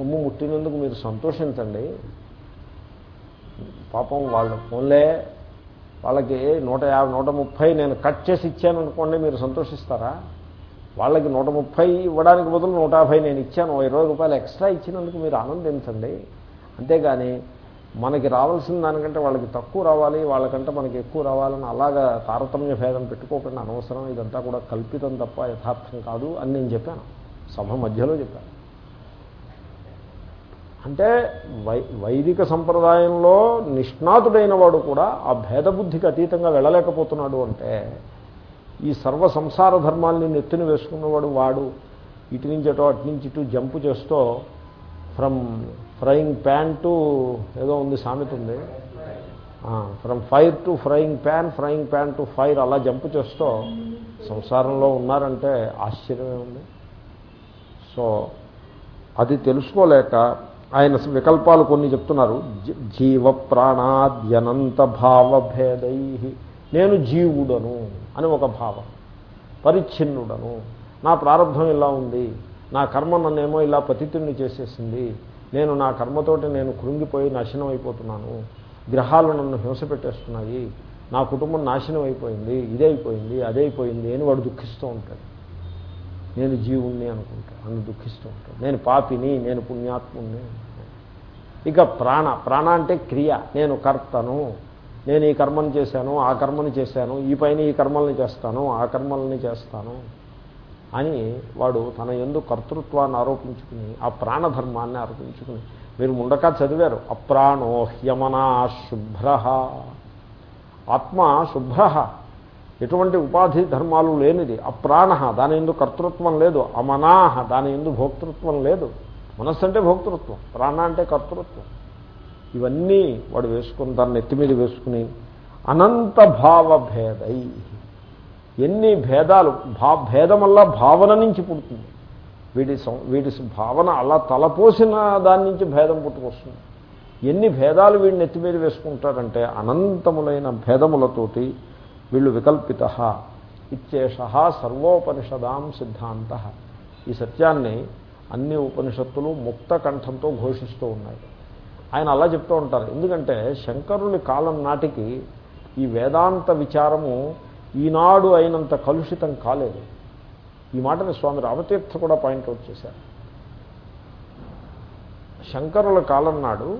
సొమ్ము ముట్టినందుకు మీరు సంతోషించండి. పాపం వాళ్ళ ఫోన్లే వాళ్ళకి నూట యాభై నూట ముప్పై నేను కట్ చేసి ఇచ్చాను అనుకోండి మీరు సంతోషిస్తారా? వాళ్ళకి నూట ముప్పై ఇవ్వడానికి బదులు నూట యాభై నేను ఇచ్చాను ఇరవై రూపాయలు ఎక్స్ట్రా ఇచ్చినందుకు మీరు ఆనందించండి. అంతేగాని మనకి రావాల్సిన దానికంటే వాళ్ళకి తక్కువ రావాలి వాళ్ళకంటే మనకి ఎక్కువ రావాలని అలాగా తారతమ్య భేదం పెట్టుకోకుండా అనవసరం ఇదంతా కూడా కల్పితం తప్ప యథార్థం కాదు అని నేను చెప్పాను. సభ మధ్యలో చెప్పాను. అంటే వై వైదిక సంప్రదాయంలో నిష్ణాతుడైన వాడు కూడా ఆ భేదబుద్ధికి అతీతంగా వెళ్ళలేకపోతున్నాడు అంటే ఈ సర్వ సంసార ధర్మాల్ని నెత్తిన వేసుకున్నవాడు వాడు ఇటు నుంచి అటో అటు నుంచి ఇటు జంపు చేస్తూ ఫ్రమ్ ఫ్రైయింగ్ ప్యాన్ టు ఏదో ఉంది సామెత ఉంది. From fire to frying pan frying pan to fire అలా జంపు చేస్తూ సంసారంలో ఉన్నారంటే ఆశ్చర్యమే ఉంది. సో అది తెలుసుకోలేక ఆయన వికల్పాలు కొన్ని చెప్తున్నారు. జీ- జీవ ప్రాణాద్యనంత భావభేదై నేను జీవుడను అని ఒక భావం. పరిచ్ఛిన్నుడను. నా ప్రారంభం ఇలా ఉంది. నా కర్మ నన్నేమో ఇలా పతితుణ్ణి చేసేసింది. నేను నా కర్మతోటి నేను కృంగిపోయి నాశనం అయిపోతున్నాను. గ్రహాలు నన్ను హింస పెట్టేస్తున్నాయి. నా కుటుంబం నాశనం అయిపోయింది. ఇదైపోయింది అదైపోయింది అని వాడు దుఃఖిస్తూ ఉంటాడు. నేను జీవుణ్ణి అనుకుంటా నన్ను దుఃఖిస్తూ ఉంటాను నేను పాపిని నేను పుణ్యాత్ముణ్ణి ఇక ప్రాణ ప్రాణ అంటే క్రియ. నేను కర్తను నేను ఈ కర్మని చేశాను ఆ కర్మని చేశాను ఈ పైన ఈ కర్మల్ని చేస్తాను ఆ కర్మల్ని చేస్తాను అని వాడు తన ఎందు కర్తృత్వాన్ని ఆరోపించుకుని ఆ ప్రాణధర్మాన్ని ఆరోపించుకుని మీరు ముండక చదివారు అప్రాణో హ్యమనా శుభ్ర. ఆత్మ శుభ్ర. ఎటువంటి ఉపాధి ధర్మాలు లేనిది. అప్రాణ దాని ఎందు కర్తృత్వం లేదు. అమనాహ దాని ఎందు భోక్తృత్వం లేదు. మనస్సు అంటే భోక్తృత్వం ప్రాణ అంటే కర్తృత్వం. ఇవన్నీ వాడు వేసుకుని దాన్ని నెత్తి మీద వేసుకుని అనంత భావభేదై. ఎన్ని భేదాలు భా భేదం భావన నుంచి పుడుతుంది. వీడి సం- వీడి భావన అలా తలపోసిన దాని నుంచి భేదం పుట్టుకొస్తుంది. ఎన్ని భేదాలు వీడిని నెత్తి మీద వేసుకుంటారంటే అనంతములైన భేదములతోటి వీళ్ళు వికల్పిత. ఇచ్చేష సర్వోపనిషదాం సిద్ధాంత. ఈ సత్యాన్ని అన్ని ఉపనిషత్తులు ముక్త కంఠంతో ఘోషిస్తూ ఉన్నాయి. ఆయన అలా చెప్తూ ఉంటారు. ఎందుకంటే శంకరుని కాలం నాటికి ఈ వేదాంత విచారము ఈనాడు అయినంత కలుషితం కాలేదు. ఈ మాటని స్వామి రామతీర్థ కూడా పాయింట్అవుట్ చేశారు. శంకరుల కాలం నాడు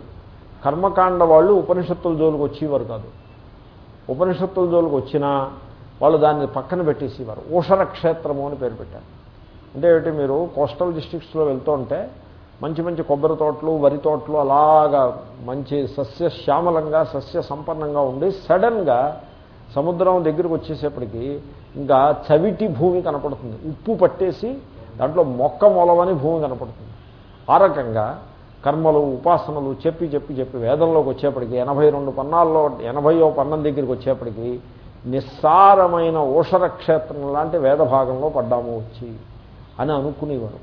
కర్మకాండ వాళ్ళు ఉపనిషత్తుల జోలికి వచ్చేవారు కాదు. ఉపనిషత్తుల జోలికి వచ్చినా వాళ్ళు దాన్ని పక్కన పెట్టేసేవారు. ఊషర క్షేత్రము అని పేరు పెట్టారు. అంటే ఏమిటి మీరు కోస్టల్ డిస్ట్రిక్ట్స్లో వెళ్తూ ఉంటే మంచి మంచి కొబ్బరి తోటలు వరి తోటలు అలాగా మంచి సస్య శ్యామలంగా సస్య సంపన్నంగా ఉండి సడన్గా సముద్రం దగ్గరికి వచ్చేసేప్పటికి ఇంకా చవిటి భూమి కనపడుతుంది. ఉప్పు పట్టేసి దాంట్లో మొక్క మొలవని భూమి కనపడుతుంది. ఆ రకంగా కర్మలు ఉపాసనలు చెప్పి చెప్పి చెప్పి వేదంలోకి వచ్చేప్పటికి ఎనభై రెండు పన్నాల్లో ఎనభైయో పన్నం దగ్గరికి వచ్చేప్పటికి నిస్సారమైన ఓషర క్షేత్రం లాంటి వేద భాగంలో పడ్డాము వచ్చి అని అనుకునేవారు.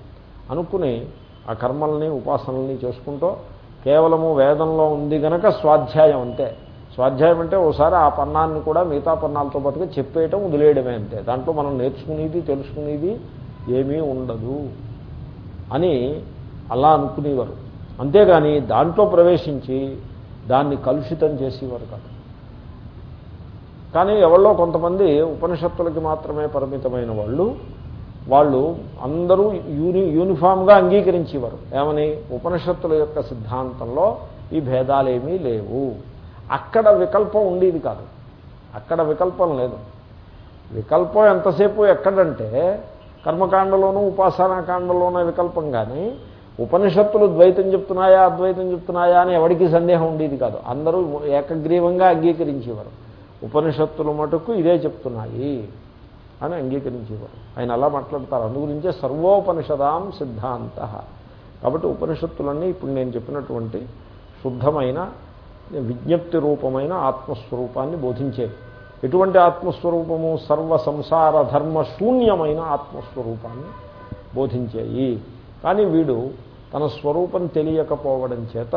అనుకుని ఆ కర్మల్ని ఉపాసనల్ని చేసుకుంటూ కేవలము వేదంలో ఉంది గనక స్వాధ్యాయం అంతే. స్వాధ్యాయం అంటే ఓసారి ఆ పన్నాన్ని కూడా మిగతా పన్నాలతో పాటుగా చెప్పేయటం వదిలేయడమే అంతే. దాంట్లో మనం నేర్చుకునేది తెలుసుకునేది ఏమీ ఉండదు అని అలా అనుకునేవారు. అంతేగాని దాంట్లో ప్రవేశించి దాన్ని కలుషితం చేసేవారు కాదు. కానీ ఎవరో కొంతమంది ఉపనిషత్తులకి మాత్రమే పరిమితమైన వాళ్ళు. వాళ్ళు అందరూ యూని యూనిఫామ్గా అంగీకరించేవారు. ఏమని? ఉపనిషత్తుల యొక్క సిద్ధాంతంలో ఈ భేదాలేమీ లేవు. అక్కడ వికల్పం ఉండేది కాదు. అక్కడ వికల్పం లేదు. వికల్పం ఎంతసేపు ఎక్కడంటే కర్మకాండలోనూ ఉపాసనాకాండలోనూ వికల్పం కానీ ఉపనిషత్తులు ద్వైతం చెప్తున్నాయా అద్వైతం చెప్తున్నాయా అని ఎవరికి సందేహం ఉండేది కాదు. అందరూ ఏకగ్రీవంగా అంగీకరించేవారు. ఉపనిషత్తులు మటుకు ఇదే చెప్తున్నాయి అని అంగీకరించేవారు. ఆయన అలా మాట్లాడతారు. అందుగురించే సర్వోపనిషదాం సిద్ధాంత. కాబట్టి ఉపనిషత్తులన్నీ ఇప్పుడు నేను చెప్పినటువంటి శుద్ధమైన విజ్ఞప్తి రూపమైన ఆత్మస్వరూపాన్ని బోధించేవి. ఎటువంటి ఆత్మస్వరూపము? సర్వ సంసార ధర్మ శూన్యమైన ఆత్మస్వరూపాన్ని బోధించాయి. కానీ వీడు తన స్వరూపం తెలియకపోవడం చేత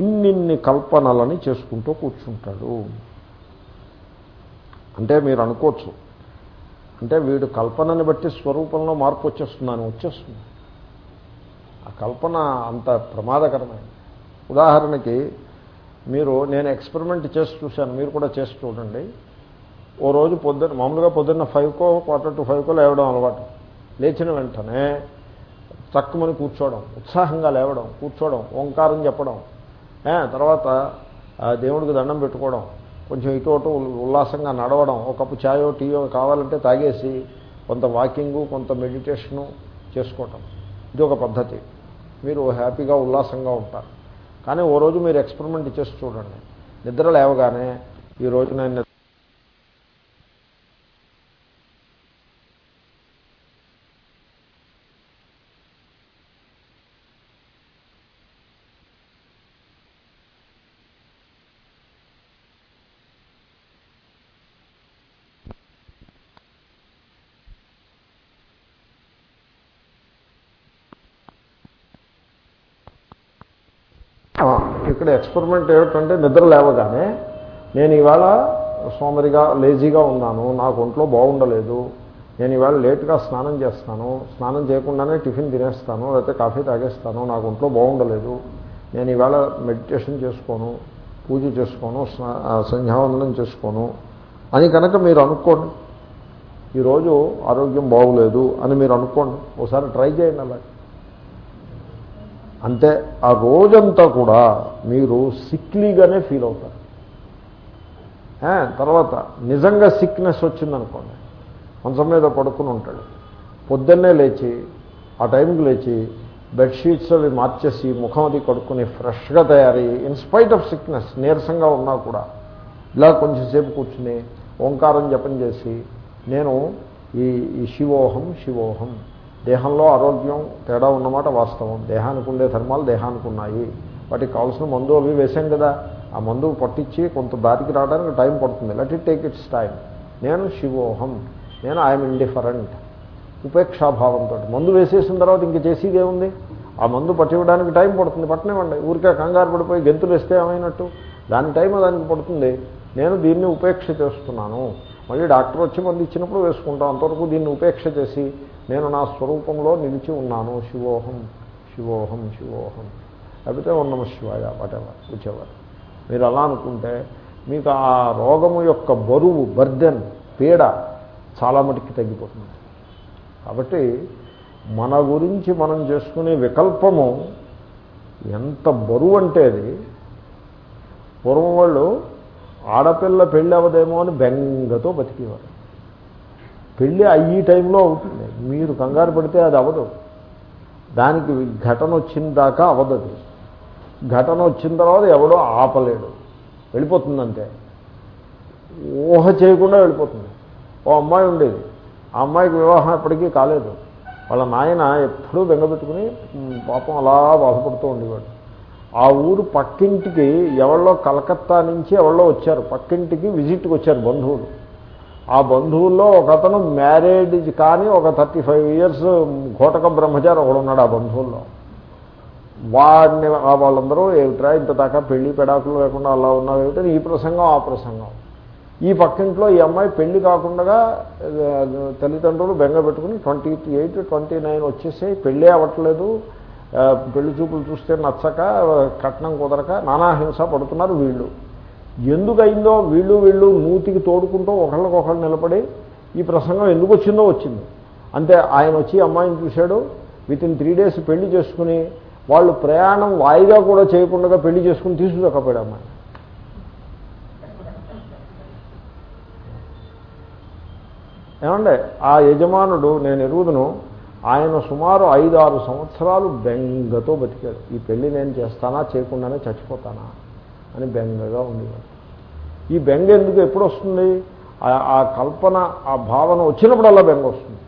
ఇన్నిన్ని కల్పనలని చేసుకుంటూ కూర్చుంటాడు. అంటే మీరు అనుకోవచ్చు అంటే వీడు కల్పనని బట్టి స్వరూపంలో మార్పు వచ్చేస్తుందని వచ్చేస్తుంది. ఆ కల్పన అంత ప్రమాదకరమైనది ఉదాహరణకి మీరు నేను ఎక్స్పెరిమెంట్ చేసి చూశాను మీరు కూడా చేసి చూడండి. ఓ రోజు పొద్దున్న మామూలుగా పొద్దున్న ఫైవ్కో క్వార్టర్ టు ఫైవ్కో లేవడం అలవాటు. లేచిన వెంటనే చక్కమని కూర్చోవడం ఉత్సాహంగా లేవడం కూర్చోవడం ఓంకారం చెప్పడం తర్వాత ఆ, దేవుడికి దండం పెట్టుకోవడం కొంచెం ఇటు అటు ఉల్లాసంగా నడవడం ఒక కప్పు ఛాయో టీయో కావాలంటే తాగేసి కొంత వాకింగు కొంత మెడిటేషను చేసుకోవటం. ఇది ఒక పద్ధతి. మీరు హ్యాపీగా ఉల్లాసంగా ఉంటారు. కానీ ఓ రోజు మీరు ఎక్స్పెరిమెంట్ చేసి చూడండి. నిద్ర లేవగానే ఈ రోజు నేను నిద్ర- ఆ, ఇక్కడ ఎక్స్పెరిమెంట్ ఏమిటంటే నిద్ర లేవగానే నేను ఇవాళ సోమరిగా లేజీగా ఉన్నాను నాకు ఒంట్లో బాగుండలేదు నేను ఇవాళ లేట్గా స్నానం చేస్తాను స్నానం చేయకుండానే టిఫిన్ తినేస్తాను లేకపోతే కాఫీ తాగేస్తాను నాకు ఒంట్లో బాగుండలేదు నేను ఇవాళ మెడిటేషన్ చేసుకోను పూజ చేసుకోను స్నా- సంధ్యావందనం చేసుకోను అని కనుక మీరు అనుకోండి ఈరోజు ఆరోగ్యం బాగులేదు అని మీరు అనుకోండి ఒకసారి ట్రై చేయండి అలా అంతే ఆ రోజంతా కూడా మీరు సిక్లీగానే ఫీల్ అవుతారు. తర్వాత నిజంగా సిక్నెస్ వచ్చిందనుకోండి మంచం మీద పడుకుని ఉంటాడు. పొద్దున్నే లేచి ఆ టైంకి లేచి బెడ్షీట్స్ అవి మార్చేసి ముఖం అది కడుక్కుని ఫ్రెష్గా తయారయ్యి ఇన్స్పైట్ ఆఫ్ సిక్నెస్ నీరసంగా ఉన్నా కూడా ఇలా కొంచెంసేపు కూర్చుని ఓంకారం జపం చేసి నేను ఈ ఈ శివోహం శివోహం దేహంలో ఆరోగ్యం తేడా ఉన్నమాట వాస్తవం. దేహానికి ఉండే ధర్మాలు దేహానికి ఉన్నాయి వాటికి కావాల్సిన మందు అవి వేసాం కదా. ఆ మందు పట్టించి కొంత దారికి రావడానికి టైం పడుతుంది. Let it take its time నేను శివోహం. నేను ఐఎమ్ ఇండిఫరెంట్ ఉపేక్షాభావంతో మందు వేసేసిన తర్వాత ఇంక చేసేది ఏముంది? ఆ మందు పట్టివ్వడానికి టైం పడుతుంది. పట్టనివ్వండి. ఊరికే కంగారు పడిపోయి గెంతులు వేస్తే ఏమైనట్టు? దాని టైం దానికి పడుతుంది. నేను దీన్ని ఉపేక్ష చేస్తున్నాను. మళ్ళీ డాక్టర్ వచ్చి మంది ఇచ్చినప్పుడు వేసుకుంటాం. అంతవరకు దీన్ని ఉపేక్ష చేసి నేను నా స్వరూపంలో నిలిచి ఉన్నాను. శివోహం శివోహం శివోహం. లేకపోతే ఉన్నమ శివాయ వాటెవర్ వచ్చేవారు మీరు అలా అనుకుంటే మీకు ఆ రోగము యొక్క బరువు బర్డెన్ పీడ చాలా మటుకి తగ్గిపోతుంది. కాబట్టి మన గురించి మనం చేసుకునే వికల్పము ఎంత బరువు అంటే అది? పూర్వం వాళ్ళు ఆడపిల్ల పెళ్ళి అవ్వదేమో అని బెంగతో బతికేవారు. పెళ్ళి అయ్యి టైంలో అవుతుంది. మీరు కంగారు పడితే అది అవ్వదు. దానికి ఘటన వచ్చిన దాకా అవ్వదు ఘటన వచ్చిన తర్వాత ఎవడో ఆపలేడు. వెళ్ళిపోతుందంటే ఊహ చేయకుండా వెళ్ళిపోతుంది. ఓ అమ్మాయి ఉండేది. ఆ అమ్మాయికి వివాహం ఎప్పటికీ కాలేదు. వాళ్ళ నాయన ఎప్పుడూ బెంగపెట్టుకుని పాపం అలా బాధపడుతూ ఉండేవాడు. ఆ ఊరు పక్కింటికి ఎవరో కలకత్తా నుంచి ఎవరో వచ్చారు. పక్కింటికి విజిట్కి వచ్చారు బంధువులు. ఆ బంధువుల్లో ఒక అతను మ్యారేడ్ కానీ ఒక థర్టీ ఫైవ్ ఇయర్స్ ఘోటక బ్రహ్మచారి ఒకడు ఉన్నాడు ఆ బంధువుల్లో. వాడిని వాళ్ళందరూ ఏమిట్రా ఇంత దాకా పెళ్ళి పెడాకులు లేకుండా అలా ఉన్నావు ఏమిటని ఈ ప్రసంగం ఆ ప్రసంగం. ఈ పక్కింట్లో ఈ అమ్మాయి పెళ్ళి కాకుండా తల్లిదండ్రులు బెంగ పెట్టుకుని ట్వంటీ ఎయిట్ ట్వంటీ నైన్ వచ్చేసి పెళ్ళే అవ్వట్లేదు. పెళ్ళి చూపులు చూస్తే నచ్చక కట్నం కుదరక నానాహింస పడుతున్నారు వీళ్ళు. ఎందుకు అయిందో వీళ్ళు వీళ్ళు మూతికి తోడుకుంటూ ఒకళ్ళకొకళ్ళు నిలబడి ఈ ప్రసంగం ఎందుకు వచ్చిందో. వచ్చింది అంతే ఆయన వచ్చి అమ్మాయిని చూశాడు విత్ ఇన్ త్రీ డేస్ పెళ్ళి చేసుకుని వాళ్ళు ప్రయాణం వాయిదా కూడా చేయకుండా పెళ్ళి చేసుకుని తీసుకురాకపోయాడు అమ్మాయి. ఏమండే? ఆ యజమానుడు నేను ఎరుగుదును ఆయన సుమారు ఐదు ఆరు సంవత్సరాలు బెంగతో బతికాడు. ఈ పెళ్ళి నేను చేస్తానా చేయకుండానే చచ్చిపోతానా? అని బెంగగా ఉండేవాడు. ఈ బెంగ ఎందుకు ఎప్పుడు వస్తుంది ఆ- ఆ కల్పన ఆ భావన వచ్చినప్పుడల్లా బెంగ వస్తుంది.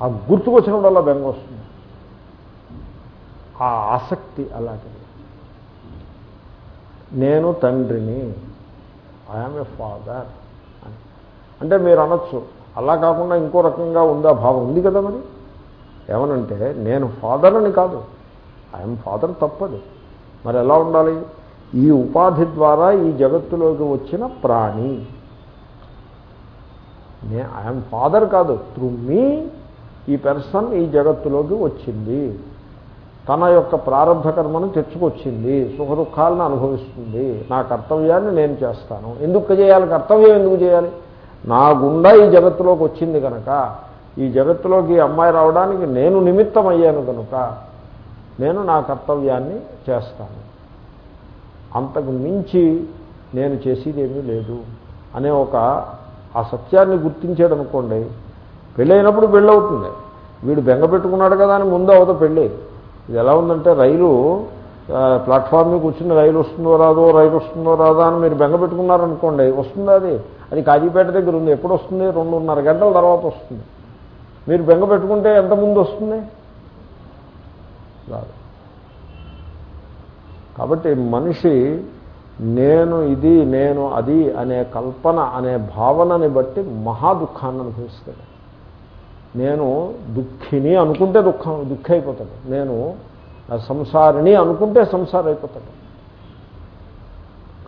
ఆ గుర్తుకు వచ్చినప్పుడల్లా బెంగ వస్తుంది. ఆ ఆసక్తి అలాంటిది. నేను తండ్రిని ఐఎమ్ ఏ ఫాదర్ అని. అంటే మీరు అనొచ్చు అలా కాకుండా ఇంకో రకంగా ఉందా భావం ఉంది కదా మరి? ఏమనంటే నేను ఫాదర్ అని కాదు. ఐఎమ్ ఫాదర్ తప్పదు. మరి ఎలా ఉండాలి? ఈ ఉపాధి ద్వారా ఈ జగత్తులోకి వచ్చిన ప్రాణి. నే ఐఎమ్ ఫాదర్ కాదు. త్రూ మీ ఈ పెర్సన్ ఈ జగత్తులోకి వచ్చింది. తన యొక్క ప్రారంభ కర్మను తెచ్చుకొచ్చింది. సుఖ దుఃఖాలను అనుభవిస్తుంది. నా కర్తవ్యాన్ని నేను చేస్తాను. ఎందుకు చేయాలి? కర్తవ్యం ఎందుకు చేయాలి? నా గుండా ఈ జగత్తులోకి వచ్చింది కనుక ఈ జగత్తులోకి ఈ అమ్మాయి రావడానికి నేను నిమిత్తం అయ్యాను కనుక నేను నా కర్తవ్యాన్ని చేస్తాను. అంతకు మించి నేను చేసేది ఏమీ లేదు అనే ఒక ఆ సత్యాన్ని గుర్తించాడు అనుకోండి పెళ్ళైనప్పుడు పెళ్ళవుతుంది. వీడు బెంగ పెట్టుకున్నాడు కదా అని ముందు అవత పెళ్ళి ఇది ఎలా ఉందంటే రైలు ప్లాట్ఫామ్ మీద కూర్చుని రైలు వస్తుందో రాదో రైలు వస్తుందో రాదో అని మీరు బెంగ పెట్టుకున్నారనుకోండి వస్తుందా అది? అది కాజీపేట దగ్గర ఉంది. ఎప్పుడు వస్తుంది? రెండున్నర గంటల తర్వాత వస్తుంది. మీరు బెంగ పెట్టుకుంటే ఎంత ముందు వస్తుంది? రాదు. కాబట్టి మనిషి నేను ఇది నేను అది అనే కల్పన అనే భావనని బట్టి మహా దుఃఖాన్ని అనుభవిస్తాడు. నేను దుఃఖిని అనుకుంటే దుఃఖం దుఃఖ అయిపోతాడు నేను సంసారిని అనుకుంటే సంసారం అయిపోతాడు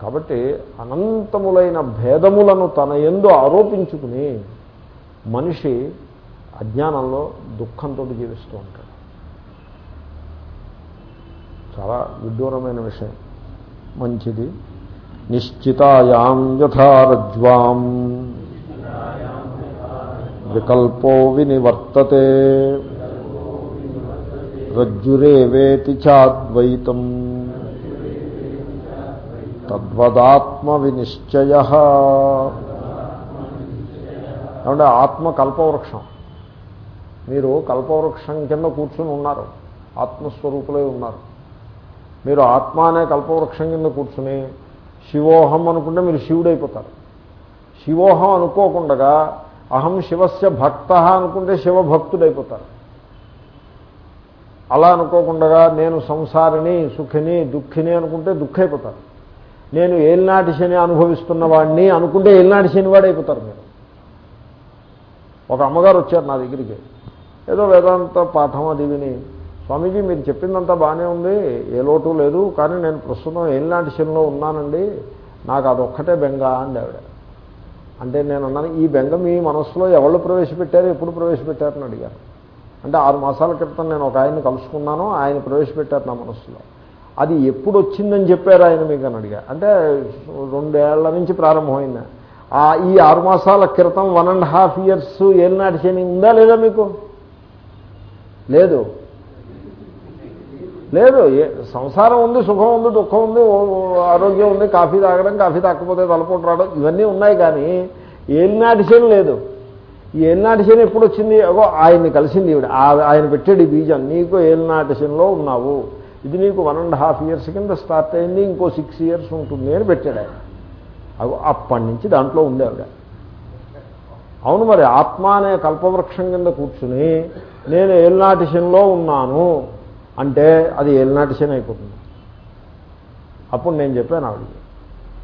కాబట్టి అనంతములైన భేదములను తన ఎందు ఆరోపించుకుని మనిషి అజ్ఞానంలో దుఃఖంతో జీవిస్తూ ఉంటాడు. చాలా విడ్డూరమైన విషయం. మంచిది. నిశ్చితాయాం యథారజ్వాం. వికల్పో వినివర్తతే. రజ్జురేవేతి చాద్వైతం. తద్వదాత్మ వినిశ్చయ ఏమంటే ఆత్మ కల్పవృక్షం మీరు కల్పవృక్షం కింద కూర్చుని ఉన్నారు. ఆత్మస్వరూపులై ఉన్నారు. మీరు ఆత్మ అనే కల్పవృక్షం కింద కూర్చుని శివోహం అనుకుంటే మీరు శివుడైపోతారు. శివోహం అనుకోకుండా అహం శివస్య భక్త అనుకుంటే శివభక్తుడైపోతారు. అలా అనుకోకుండా నేను సంసారిని సుఖిని దుఃఖిని అనుకుంటే దుఃఖైపోతారు. నేను ఏలినాటి శని అనుభవిస్తున్న వాడిని అనుకుంటే ఏలినాటి శనివాడు అయిపోతారు మీరు. ఒక అమ్మగారు వచ్చారు నా దగ్గరికి. ఏదో వేదాంత పాఠం అది విని స్వామీజీ మీరు చెప్పిందంతా బాగానే ఉంది. ఏ లోటు లేదు. కానీ నేను ప్రస్తుతం ఏలినాటి శనిలో ఉన్నానండి? నాకు అదొక్కటే బెంగ అండి ఆవిడ. అంటే నేను అన్నాను ఈ బెంగ మీ మనస్సులో ఎవరు ప్రవేశపెట్టారు ఎప్పుడు ప్రవేశపెట్టారని అడిగాను అంటే ఆరు మాసాల క్రితం నేను ఒక ఆయన్ని కలుసుకున్నాను ఆయన ప్రవేశపెట్టారు నా మనస్సులో. అది ఎప్పుడు వచ్చిందని చెప్పారు ఆయన మీకు అని అడిగా. అంటే రెండేళ్ళ నుంచి ప్రారంభమైంది. ఆ ఈ ఆరు మాసాల క్రితం వన్ అండ్ హాఫ్ ఇయర్స్ ఏలినాటి శని ఉందా లేదా మీకు? లేదు. లేదు ఏ- సంసారం ఉంది సుఖం ఉంది దుఃఖం ఉంది ఆరోగ్యం ఉంది కాఫీ తాగడం కాఫీ తాకపోతే తలపోటు రావడం ఇవన్నీ ఉన్నాయి కానీ ఏలినాటి శని లేదు. ఈ ఏలినాటి ఎప్పుడు వచ్చింది అగో ఆయన్ని కలిసింది ఈవిడ. ఆయన పెట్టాడు ఈ బీజం. నీకు ఏలినాటి శనిలో ఉన్నావు? ఇది నీకు వన్ అండ్ హాఫ్ ఇయర్స్ కింద స్టార్ట్ అయింది ఇంకో సిక్స్ ఇయర్స్ ఉంటుంది అని పెట్టాడు ఆయన. అగో అప్పటి నుంచి దాంట్లో ఉంది ఆవిడ. అవును మరి ఆత్మ అనే కల్పవృక్షం కింద కూర్చుని నేను ఏలినాటి శనిలో ఉన్నాను? అంటే అది ఏలినాటి శని అయిపోతుంది. అప్పుడు నేను చెప్పాను ఆవిడకి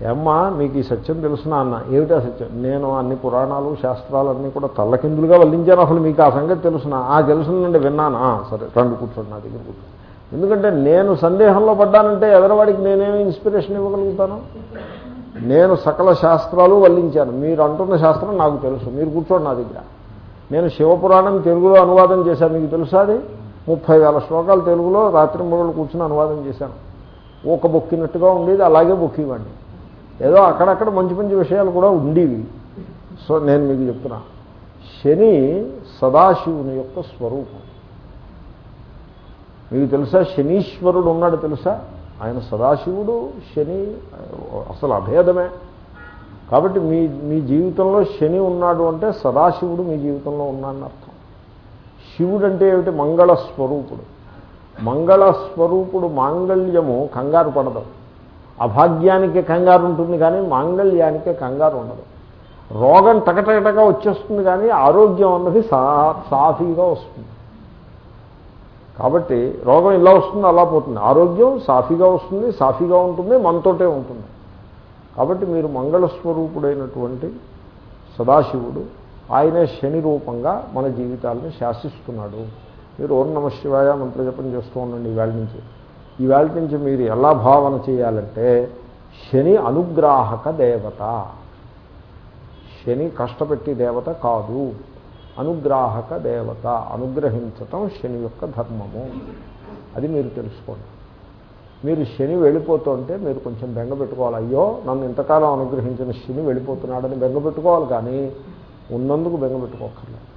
ఏమ్మా మీకు ఈ సత్యం తెలుసునా అన్న ఏమిటా సత్యం? నేను అన్ని పురాణాలు శాస్త్రాలు అన్నీ కూడా తల్లకిందులుగా వల్లించాను. అసలు మీకు ఆ సంగతి తెలుసునా ఆ తెలుసునండి విన్నాను. సరే రెండు కూర్చోండి నా దగ్గర కూర్చోండి. ఎందుకంటే నేను సందేహంలో పడ్డానంటే ఎదరవాడికి నేనేమి ఇన్స్పిరేషన్ ఇవ్వగలుగుతాను? నేను సకల శాస్త్రాలు వల్లించాను. మీరు అంటున్న శాస్త్రం నాకు తెలుసు. మీరు కూర్చోండి నా దగ్గర. నేను శివపురాణం తెలుగులో అనువాదం చేశాను. మీకు తెలుసా అది? ముప్పై వేల శ్లోకాలు తెలుగులో రాత్రి మూడు కూర్చుని అనువాదం చేశాను. ఒక బొక్కినట్టుగా ఉండేది అలాగే బొక్కివ్వండి. ఏదో అక్కడక్కడ మంచి మంచి విషయాలు కూడా ఉండేవి. సో నేను మీకు చెప్తున్నా. శని సదాశివుని యొక్క స్వరూపం. మీకు తెలుసా శనీశ్వరుడు ఉన్నాడు తెలుసా? ఆయన సదాశివుడు శని అసలు అభేదమే. కాబట్టి మీ మీ జీవితంలో శని ఉన్నాడు అంటే సదాశివుడు మీ జీవితంలో ఉన్నాడని శివుడు అంటే ఏమిటి? మంగళ స్వరూపుడు మంగళ స్వరూపుడు మాంగళ్యము కంగారు పడదు. అభాగ్యానికి కంగారు ఉంటుంది కానీ మాంగళ్యానికి కంగారు ఉండదు. రోగం టకటకటగా వచ్చేస్తుంది కానీ ఆరోగ్యం అన్నది సా సాఫీగా వస్తుంది. కాబట్టి రోగం ఇలా వస్తుంది అలా పోతుంది. ఆరోగ్యం సాఫీగా వస్తుంది సాఫీగా ఉంటుంది మనతోటే ఉంటుంది. కాబట్టి మీరు మంగళస్వరూపుడైనటువంటి సదాశివుడు ఆయనే శని రూపంగా మన జీవితాలను శాసిస్తున్నాడు. మీరు ఓం నమ శివాయ మంత్రజపం చేస్తూ ఉండండి ఈవేళ నుంచి. ఈవేళ నుంచి మీరు ఎలా భావన చేయాలంటే శని అనుగ్రాహక దేవత. శని కష్టపెట్టి దేవత కాదు. అనుగ్రాహక దేవత అనుగ్రహించటం శని యొక్క ధర్మము. అది మీరు తెలుసుకోండి. మీరు శని వెళ్ళిపోతుంటే మీరు కొంచెం బెంగ పెట్టుకోవాలి. అయ్యో నన్ను ఇంతకాలం అనుగ్రహించిన శని వెళ్ళిపోతున్నాడని బెంగ పెట్టుకోవాలి కానీ ఉన్నందుకు బెంగపెట్టుకోకర్లేదు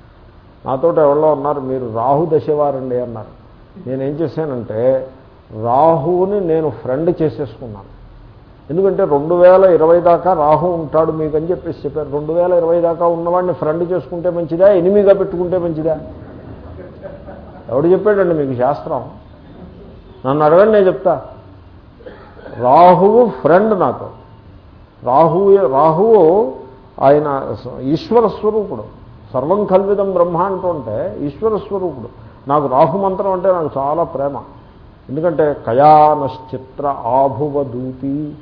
నాతో ఎవరో ఉన్నారు మీరు రాహు దశవారండి అన్నారు. నేనేం చేశానంటే రాహువుని నేను ఫ్రెండ్ చేసేసుకున్నాను. ఎందుకంటే రెండు వేల ఇరవై దాకా రాహు ఉంటాడు మీకు అని చెప్పేసి చెప్పారు. రెండు వేల ఇరవై దాకా ఉన్నవాడిని ఫ్రెండ్ చేసుకుంటే మంచిదా ఎనిమిదిగా పెట్టుకుంటే మంచిదా? ఎవడు చెప్పాడండి మీకు శాస్త్రం? నన్ను అడగండి నేను చెప్తా. రాహువు ఫ్రెండ్ నాకు రాహువు రాహువు ఆయన ఈశ్వర స్వరూపుడు. సర్వం కల్విదం బ్రహ్మ అంటుంటే ఈశ్వర స్వరూపుడు. నాకు రాహు మంత్రం అంటే నాకు చాలా ప్రేమ. ఎందుకంటే కయానశ్చిత్ర ఆభువదూతి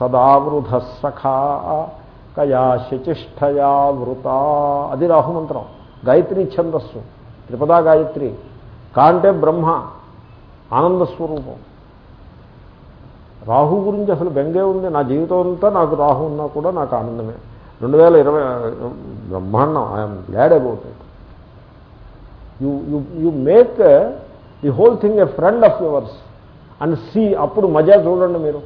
సదావృధ సఖా కయా శచిష్టయా వృత. అది రాహుమంత్రం గాయత్రి ఛందస్సు. త్రిపదా గాయత్రి. కా అంటే బ్రహ్మ. ఆనంద స్వరూపం. రాహు గురించి అసలు బెంగే ఉంది. నా జీవితం అంతా నాకు రాహు ఉన్నా కూడా నాకు ఆనందమే. రెండు వేల ఇరవై బ్రహ్మాండం I'm glad about it you you you make the whole thing a friend of yours and see అప్పుడు మజా చూడండి మీరు.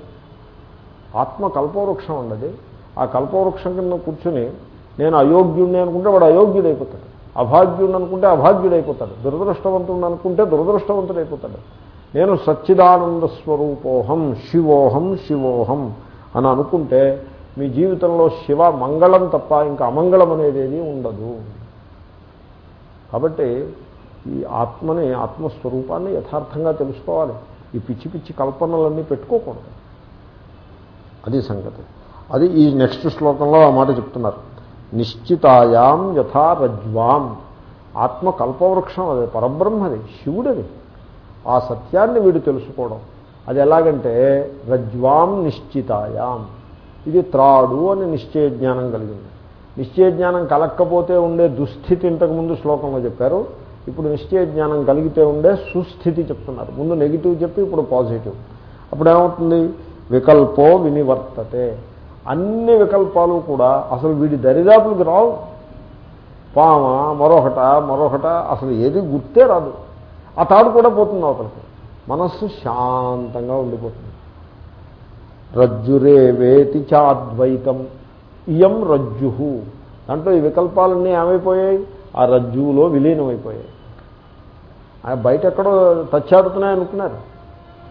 ఆత్మ కల్పవృక్షం ఉండదు ఆ కల్పవృక్షం కింద కూర్చుని నేను అయోగ్యుడిని అనుకుంటే వాడు అయోగ్యుడైపోతాడు. అభాగ్యుడిని అనుకుంటే అభాగ్యుడైపోతాడు. దురదృష్టవంతుడిని అనుకుంటే దురదృష్టవంతుడైపోతాడు. నేను సచ్చిదానంద స్వరూపోహం శివోహం శివోహం అని అనుకుంటే మీ జీవితంలో శివ మంగళం తప్ప ఇంకా అమంగళం అనేది ఉండదు. కాబట్టి ఈ ఆత్మని ఆత్మస్వరూపాన్ని యథార్థంగా తెలుసుకోవాలి. ఈ పిచ్చి పిచ్చి కల్పనలన్నీ పెట్టుకోకూడదు. అది సంగతి. అది ఈ నెక్స్ట్ శ్లోకంలో ఆ మాట చెప్తున్నారు. నిశ్చితాయాం యథా రజ్వాం ఆత్మ కల్పవృక్షం అదే పరబ్రహ్మది శివుడది. ఆ సత్యాన్ని వీడు తెలుసుకోవడం. అది ఎలాగంటే రజ్వాం నిశ్చితాయాం. ఇది త్రాడు అని నిశ్చయ జ్ఞానం కలిగింది. నిశ్చయ జ్ఞానం కలక్కపోతే ఉండే దుస్థితి ఇంతకుముందు శ్లోకంలో చెప్పారు. ఇప్పుడు నిశ్చయ జ్ఞానం కలిగితే ఉండే సుస్థితి చెప్తున్నారు. ముందు నెగిటివ్ చెప్పి ఇప్పుడు పాజిటివ్. అప్పుడు ఏమవుతుంది వికల్పో వినివర్తతే. అన్ని వికల్పాలు కూడా అసలు వీడి దరిదాపులకు రావు. పామ మరొకట మరొకట అసలు ఏది గుర్తే రాదు. ఆ తాడు కూడా పోతుంది అవతలకి. మనస్సు శాంతంగా ఉండిపోతుంది. రజ్జురే వేతి చాద్వైతం ఇయం రజ్జు దాంట్లో ఈ వికల్పాలన్నీ ఏమైపోయాయి? ఆ రజ్జువులో విలీనమైపోయాయి. ఆయన బయట ఎక్కడో తచ్చాడుతున్నాయి అనుకున్నారు.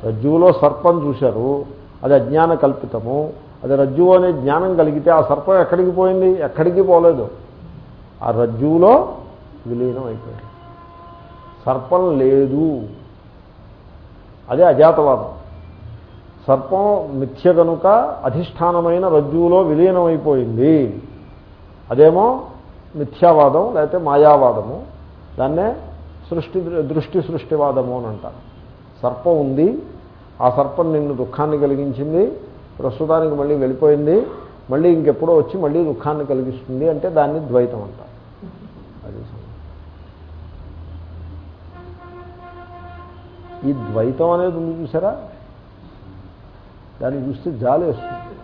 రజ్జువులో సర్పం చూశారు. అది అజ్ఞాన కల్పితము. అది రజ్జువు అనే జ్ఞానం కలిగితే ఆ సర్పం ఎక్కడికి పోయింది? ఎక్కడికి పోలేదు. ఆ రజ్జువులో విలీనం అయిపోయింది సర్పం లేదు. అదే అజాతవాదం. సర్పం మిథ్య కనుక అధిష్టానమైన రజ్జువులో విలీనమైపోయింది. అదేమో మిథ్యావాదం లేకపోతే మాయావాదము దాన్నే సృష్టి దృష్టి సృష్టివాదము అని అంటారు. సర్పం ఉంది ఆ సర్పం నిన్ను దుఃఖాన్ని కలిగించింది ప్రస్తుతానికి మళ్ళీ వెళ్ళిపోయింది మళ్ళీ ఇంకెప్పుడో వచ్చి మళ్ళీ దుఃఖాన్ని కలిగిస్తుంది అంటే దాన్ని ద్వైతం అంటారు. అది ఈ ద్వైతం అనేది ఉంది చూసారా? దాన్ని చూస్తే జాలి వస్తుంది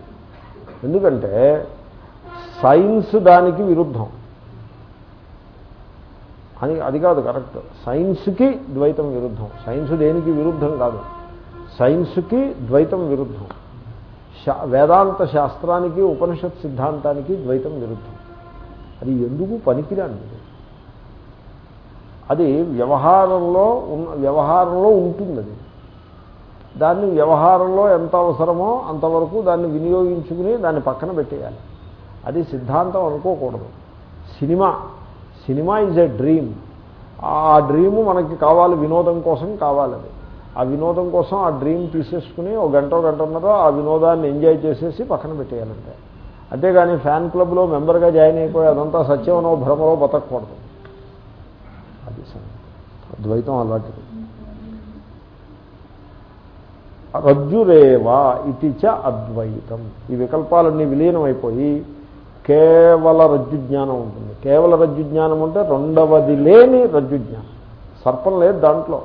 ఎందుకంటే సైన్స్ దానికి విరుద్ధం. అని అది కాదు కరెక్ట్. సైన్స్కి ద్వైతం విరుద్ధం. సైన్స్ దేనికి విరుద్ధం కాదు. సైన్స్కి ద్వైతం విరుద్ధం. వేదాంత శాస్త్రానికి ఉపనిషత్ సిద్ధాంతానికి ద్వైతం విరుద్ధం. అది ఎందుకు పనికిరానిది? అది వ్యవహారంలో వ్యవహారంలో ఉంటుంది అది దాన్ని వ్యవహారంలో ఎంత అవసరమో అంతవరకు దాన్ని వినియోగించుకుని దాన్ని పక్కన పెట్టేయాలి. అది సిద్ధాంతం అనుకోకూడదు. Cinema. Cinema is a dream. ఆ డ్రీము మనకి కావాలి వినోదం కోసం కావాలి ఆ వినోదం కోసం ఆ డ్రీమ్ తీసేసుకుని ఒక గంట గంటన్నర ఆ వినోదాన్ని ఎంజాయ్ చేసేసి పక్కన పెట్టేయాలంటే అంతేగాని ఫ్యాన్ క్లబ్లో మెంబర్గా జాయిన్ అయిపోయి అదంతా సత్యమనో భ్రమలో బతకూడదు అది ద్వైతం అలాంటిది. రజ్జురేవా ఇది చ అద్వైతం. ఈ వికల్పాలన్నీ విలీనమైపోయి కేవల రజ్జు జ్ఞానం ఉంటుంది. కేవల రజ్జు జ్ఞానం అంటే రెండవది లేని రజ్జు జ్ఞానం సర్పం లేదు దాంట్లో.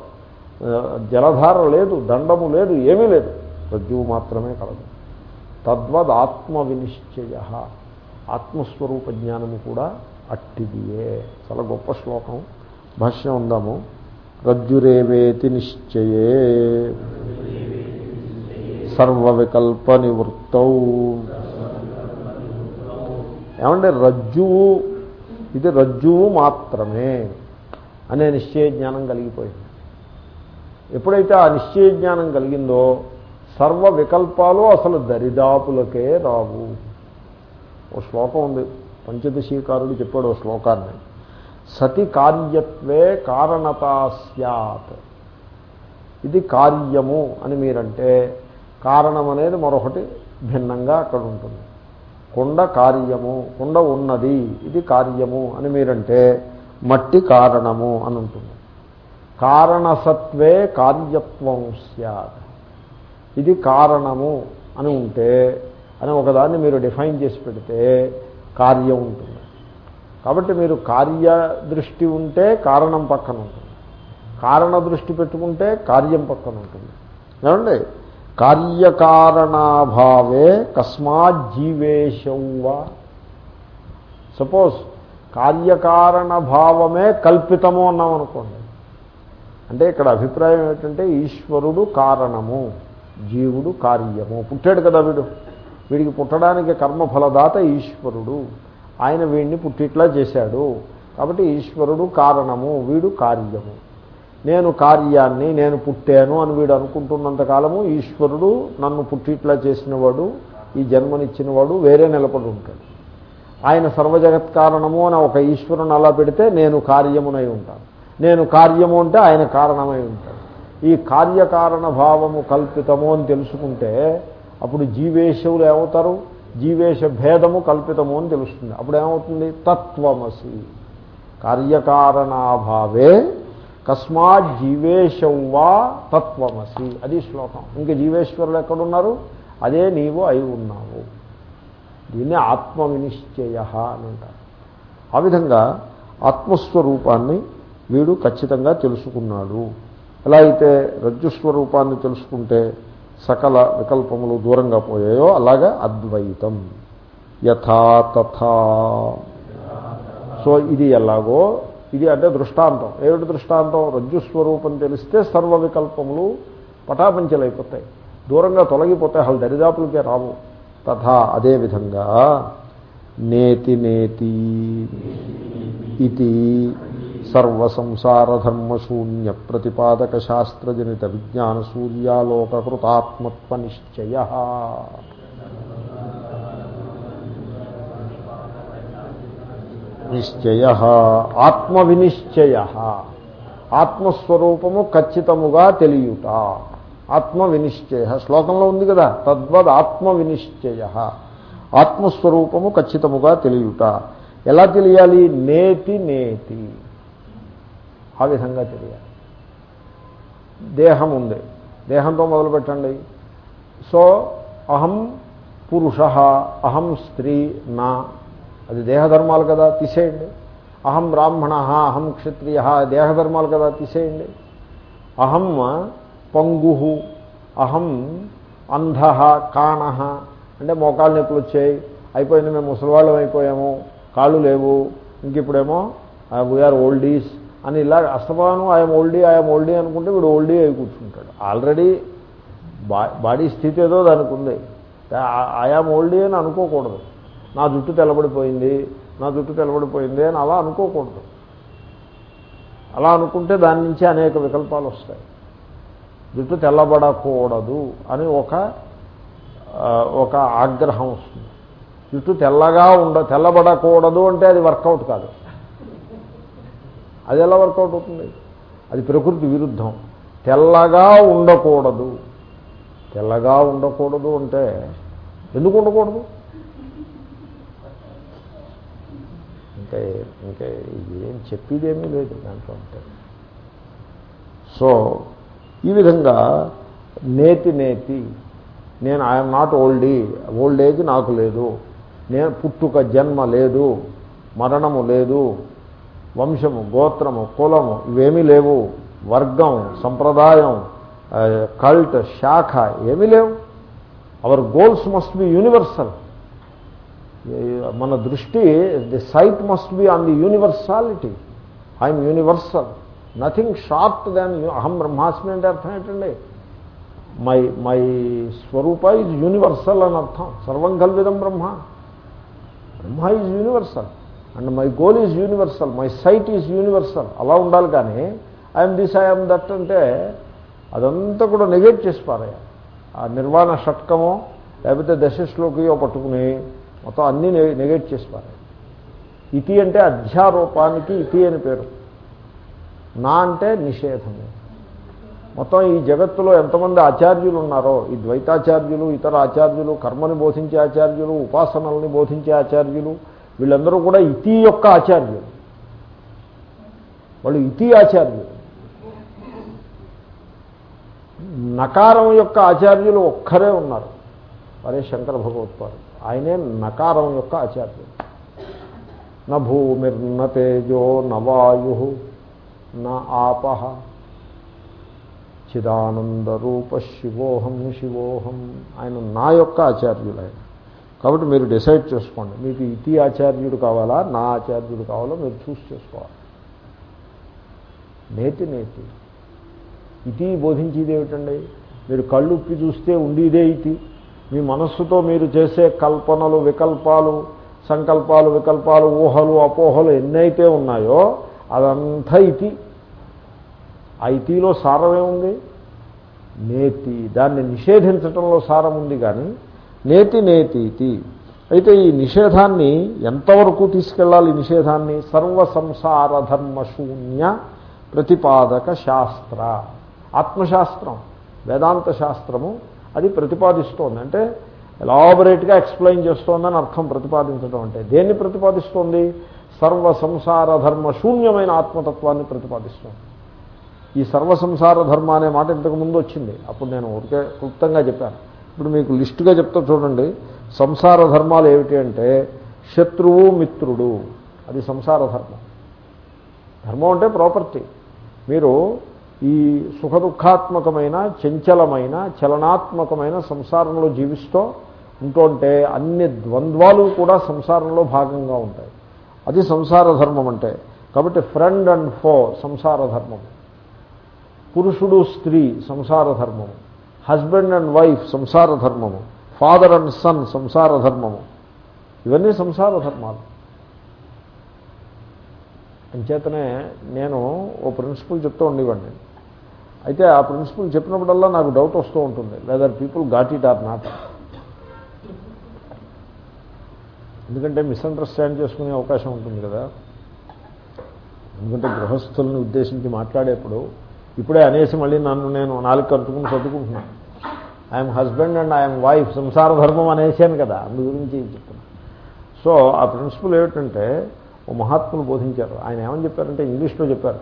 జలధార లేదు దండము లేదు ఏమీ లేదు. రజ్జువు మాత్రమే కలదు. తద్వద్ ఆత్మ వినిశ్చయ ఆత్మస్వరూప జ్ఞానము కూడా అట్టిదియే. చాలా గొప్ప శ్లోకం. భాష్యం ఉందాము. రజ్జురేవేతి నిశ్చయే. సర్వవికల్ప నివృత్తౌ ఏమంటే రజ్జువు ఇది రజ్జువు మాత్రమే అనే నిశ్చయ జ్ఞానం కలిగిపోయింది. ఎప్పుడైతే ఆ నిశ్చయ జ్ఞానం కలిగిందో సర్వ వికల్పాలు అసలు దరిదాపులకే రావు. ఓ శ్లోకం ఉంది. పంచదశీకారుడు చెప్పాడు ఓ శ్లోకాన్ని. సతి కార్యత్వే కారణత సత్ ఇది కార్యము అని మీరంటే కారణం అనేది మరొకటి భిన్నంగా అక్కడ ఉంటుంది కుండ కార్యము కుండ ఉన్నది ఇది కార్యము అని మీరంటే మట్టి కారణము అని ఉంటుంది కారణసత్వే కార్యత్వం సత్ ఇది కారణము అని ఉంటే అని ఒకదాన్ని మీరు డిఫైన్ చేసి పెడితే కార్యం ఉంటుంది. కాబట్టి మీరు కార్య దృష్టి ఉంటే కారణం పక్కన ఉంటుంది. కారణ దృష్టి పెట్టుకుంటే కార్యం పక్కన ఉంటుంది. ఏమండి? కార్యకారణాభావే కస్మాత్ జీవేశంవా సపోజ్ కార్యకారణ భావమే కల్పితము అన్నాం అనుకోండి. అంటే ఇక్కడ అభిప్రాయం ఏంటంటే ఈశ్వరుడు కారణము జీవుడు కార్యము. పుట్టాడు కదా వీడు. వీడికి పుట్టడానికి కర్మఫలదాత ఈశ్వరుడు. ఆయన వీడిని పుట్టిట్లా చేశాడు. కాబట్టి ఈశ్వరుడు కారణము వీడు కార్యము. నేను కార్యాన్ని నేను పుట్టాను అని వీడు అనుకుంటున్నంతకాలము ఈశ్వరుడు నన్ను పుట్టిట్లా చేసినవాడు ఈ జన్మనిచ్చినవాడు వేరే నిలబడి ఉంటాడు. ఆయన సర్వజగత్ కారణము అని ఒక ఈశ్వరుని అలా పెడితే నేను కార్యమునై ఉంటాను. నేను కార్యము అంటే ఆయన కారణమై ఉంటాడు. ఈ కార్యకారణ భావము కల్పితము అని తెలుసుకుంటే అప్పుడు జీవేశవులు ఏమవుతారు? జీవేశ భేదము కల్పితము అని తెలుస్తుంది. అప్పుడు ఏమవుతుంది తత్వమసి. కార్యకారణాభావే కస్మాత్ జీవేశవ్వా తత్వమసి. అది శ్లోకం. ఇంక జీవేశ్వరులు ఎక్కడున్నారు? అదే నీవు అయి ఉన్నావు. దీన్ని ఆత్మవినిశ్చయ అని అంటారు. ఆ విధంగా ఆత్మస్వరూపాన్ని వీడు ఖచ్చితంగా తెలుసుకున్నాడు. ఎలా అయితే రజ్జుస్వరూపాన్ని తెలుసుకుంటే సకల వికల్పములు దూరంగా పోయాయో అలాగా అద్వైతం. యథా తథా. సో ఇది ఎలాగో ఇది అంటే దృష్టాంతం. ఏమిటి దృష్టాంతం? రజ్జుస్వరూపం తెలిస్తే సర్వ వికల్పములు పటాపంచలైపోతాయి. దూరంగా తొలగిపోతాయి అసలు దరిదాపులకే రావు. తథా అదేవిధంగా నేతి నేతి ఇది సర్వసంసారధర్మశూన్య ప్రతిపాదక శాస్త్రజనిత విజ్ఞాన సూర్యాలోకృతాత్మత్వ నిశ్చయ నిశ్చయ ఆత్మవినిశ్చయ. ఆత్మస్వరూపము ఖచ్చితముగా తెలియుట. ఆత్మ వినిశ్చయ శ్లోకంలో ఉంది కదా తద్వద్ ఆత్మ వినిశ్చయ ఆత్మస్వరూపము ఖచ్చితముగా తెలియుట. ఎలా తెలియాలి? నేతి నేతి. ఆ విధంగా తెలియాలి. దేహం ఉంది. దేహంతో మొదలుపెట్టండి. సో అహం పురుష అహం స్త్రీ నా అది దేహధర్మాలు కదా తీసేయండి. అహం బ్రాహ్మణ అహం క్షత్రియ దేహధర్మాలు కదా తీసేయండి. అహం పంగు అహం అంధ కాణ అంటే మోకాళ్ళు నొప్పులు వచ్చాయి అయిపోయింది మేము ముసలివాళ్ళం అయిపోయాము కాళ్ళు లేవు ఇంక ఇప్పుడేమో వీఆర్ ఓల్డీస్ అని ఇలా అస్తమానం ఆయన ఓల్డీ ఆయన ఓల్డీ అనుకుంటే వీడు ఓల్డీ అయి కూర్చుంటాడు. ఆల్రెడీ బా బాడీ స్థితి ఏదో దానికి ఉంది. ఆయా ఓల్డీ అని అనుకోకూడదు. నా జుట్టు తెల్లబడిపోయింది నా జుట్టు తెల్లబడిపోయింది అని అలా అనుకోకూడదు. అలా అనుకుంటే దాని నుంచి అనేక వికల్పాలు వస్తాయి. జుట్టు తెల్లబడకూడదు అని ఒక ఒక ఆగ్రహం వస్తుంది. జుట్టు తెల్లగా ఉండ తెల్లబడకూడదు అంటే అది వర్కౌట్ కాదు. అది ఎలా వర్కౌట్ అవుతుంది? అది ప్రకృతి విరుద్ధం. తెల్లగా ఉండకూడదు. తెల్లగా ఉండకూడదు అంటే ఎందుకు ఉండకూడదు? ఇంకా ఇంకా ఏం చెప్పేదేమీ లేదు దాంట్లో అంటే సో ఈ విధంగా నేతి నేతి నేను I'm not oldie old age నాకు లేదు నేను పుట్టుక జన్మ లేదు మరణము లేదు వంశము గోత్రము కులము ఇవేమీ లేవు వర్గం సంప్రదాయం కల్ట్ శాఖ ఏమీ లేవు. Our goals must be universal మన దృష్టి the sight must be on the universality I'm universal nothing short than అహం బ్రహ్మాస్మి అంటే అర్థం ఏంటండి మై మై స్వరూప ఈజ్ యూనివర్సల్ అని అర్థం సర్వం కల్విదం Brahma Brahma is universal and my goal is universal my sight is universal అలా ఉండాలి కానీ ఐఎమ్ దిస్ ఐఎమ్ దట్ అంటే అదంతా కూడా నెగెట్ చేసి పారాయ ఆ నిర్వాణ షట్కమో లేకపోతే దశశ్లోకియో పట్టుకుని మొత్తం అన్నీ నెగెట్ చేసి పారాయి ఇతి అంటే అధ్యారూపానికి ఇతి అని పేరు. నా అంటే నిషేధము. మొత్తం ఈ జగత్తులో ఎంతమంది ఆచార్యులు ఉన్నారో ఈ ద్వైతాచార్యులు ఇతర ఆచార్యులు కర్మని బోధించే ఆచార్యులు ఉపాసనల్ని బోధించే ఆచార్యులు వీళ్ళందరూ కూడా ఇతి యొక్క ఆచార్యులు. వాళ్ళు ఇతి ఆచార్యులు. నకారం యొక్క ఆచార్యులు ఒక్కరే ఉన్నారు. వారే శంకర భగవత్పాదు ఆయనే నకారం యొక్క ఆచార్యుడు. న భూమిర్న తేజో నవాయు నా ఆప. చిదానందరూప శివోహం శివోహం. ఆయన నా యొక్క ఆచార్యుడు ఆయన కాబట్టి మీరు డిసైడ్ చేసుకోండి. మీకు ఇతి ఆచార్యుడు కావాలా నా ఆచార్యుడు కావాలో మీరు చూస్ చేసుకోవాలి. నేతి నేతి. ఇతి బోధించేది ఏమిటండి? మీరు కళ్ళు ఉప్పి చూస్తే ఉండేదే ఇతి. మీ మనస్సుతో మీరు చేసే కల్పనలు వికల్పాలు సంకల్పాలు వికల్పాలు ఊహలు అపోహలు ఎన్నైతే ఉన్నాయో అదంతా ఇతి. ఆ ఇతిలో సారమేముంది నేతి. దాన్ని నిషేధించటంలో సారం ఉంది కానీ నేతి నేతి అయితే ఈ నిషేధాన్ని ఎంతవరకు తీసుకెళ్ళాలి నిషేధాన్ని? సర్వ సంసార ధర్మ శూన్య ప్రతిపాదక శాస్త్ర. ఆత్మశాస్త్రం వేదాంత శాస్త్రము అది ప్రతిపాదిస్తోంది. అంటే ఎలాబరేట్గా ఎక్స్ప్లెయిన్ చేస్తోందని అర్థం ప్రతిపాదించడం అంటే. దేన్ని ప్రతిపాదిస్తోంది? సర్వ సంసార ధర్మ శూన్యమైన ఆత్మతత్వాన్ని ప్రతిపాదిస్తోంది. ఈ సర్వ సంసార ధర్మ అనే మాట ఇంతకు ముందు వచ్చింది. అప్పుడు నేను ఊరికే క్లుప్తంగా చెప్పాను. ఇప్పుడు మీకు లిస్టుగా చెప్తా చూడండి. సంసార ధర్మాలు ఏమిటి అంటే శత్రువు మిత్రుడు. అది సంసార ధర్మం. ధర్మం అంటే ప్రాపర్టీ. మీరు ఈ సుఖ దుఃఖాత్మకమైన చంచలమైన చలనాత్మకమైన సంసారంలో జీవిస్తూ ఉంటుంటే అన్ని ద్వంద్వాలు కూడా సంసారంలో భాగంగా ఉంటాయి. అది సంసార ధర్మం అంటే. కాబట్టి ఫ్రెండ్ అండ్ ఫో సంసార ధర్మం. పురుషుడు స్త్రీ సంసార ధర్మము హస్బెండ్ అండ్ వైఫ్ సంసార ధర్మము ఫాదర్ అండ్ సన్ సంసార ధర్మము ఇవన్నీ సంసార ధర్మాలు. అంచేతనే నేను ఓ ప్రిన్సిపల్ చెప్తూ ఉండేవాడిని. అయితే ఆ ప్రిన్సిపల్ చెప్పినప్పుడల్లా నాకు డౌట్ వస్తూ ఉంటుంది whether people got it or not ఎందుకంటే మిస్అండర్స్టాండ్ చేసుకునే అవకాశం ఉంటుంది కదా. ఎందుకంటే గృహస్థులను ఉద్దేశించి మాట్లాడేప్పుడు ఇప్పుడే అనేసి మళ్ళీ నన్ను నేను నాలుగు కట్టుకుని చదువుకుంటున్నాను I'm husband and I'm wife సంసార ధర్మం అనేసాను కదా అందు గురించి చెప్తున్నాను సో ఆ ప్రిన్సిపల్ ఏమిటంటే ఓ మహాత్ములు బోధించారు. ఆయన ఏమని చెప్పారంటే ఇంగ్లీష్లో చెప్పారు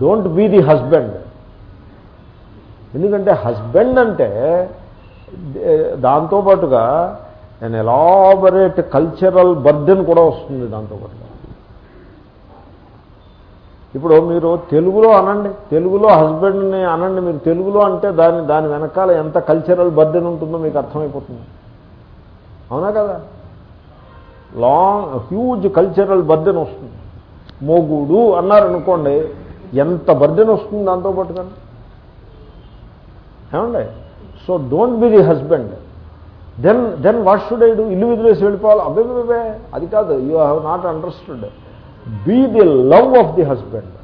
డోంట్ బీ ది హస్బెండ్ ఎందుకంటే హస్బెండ్ అంటే దాంతోపాటుగా నేను ఎలాబరేట్ కల్చరల్ బర్డెన్ కూడా వస్తుంది దాంతోపాటుగా ఇప్పుడు మీరు తెలుగులో అనండి తెలుగులో హస్బెండ్ని అనండి మీరు తెలుగులో అంటే దాని దాని వెనకాల ఎంత కల్చరల్ బర్డెన్ ఉంటుందో మీకు అర్థమైపోతుంది. అవునా కదా? లాంగ్ హ్యూజ్ కల్చరల్ బర్డెన్ వస్తుంది. మోగుడు అన్నారనుకోండి ఎంత బర్డెన్ వస్తుంది దాంతో పాటుగా ఏమండి? So don't be the husband then then what should I do ఇల్లు విదిలేసి వెళ్ళిపోవాలి. అబ్బే అది కాదు. You have not understood be the love of the husband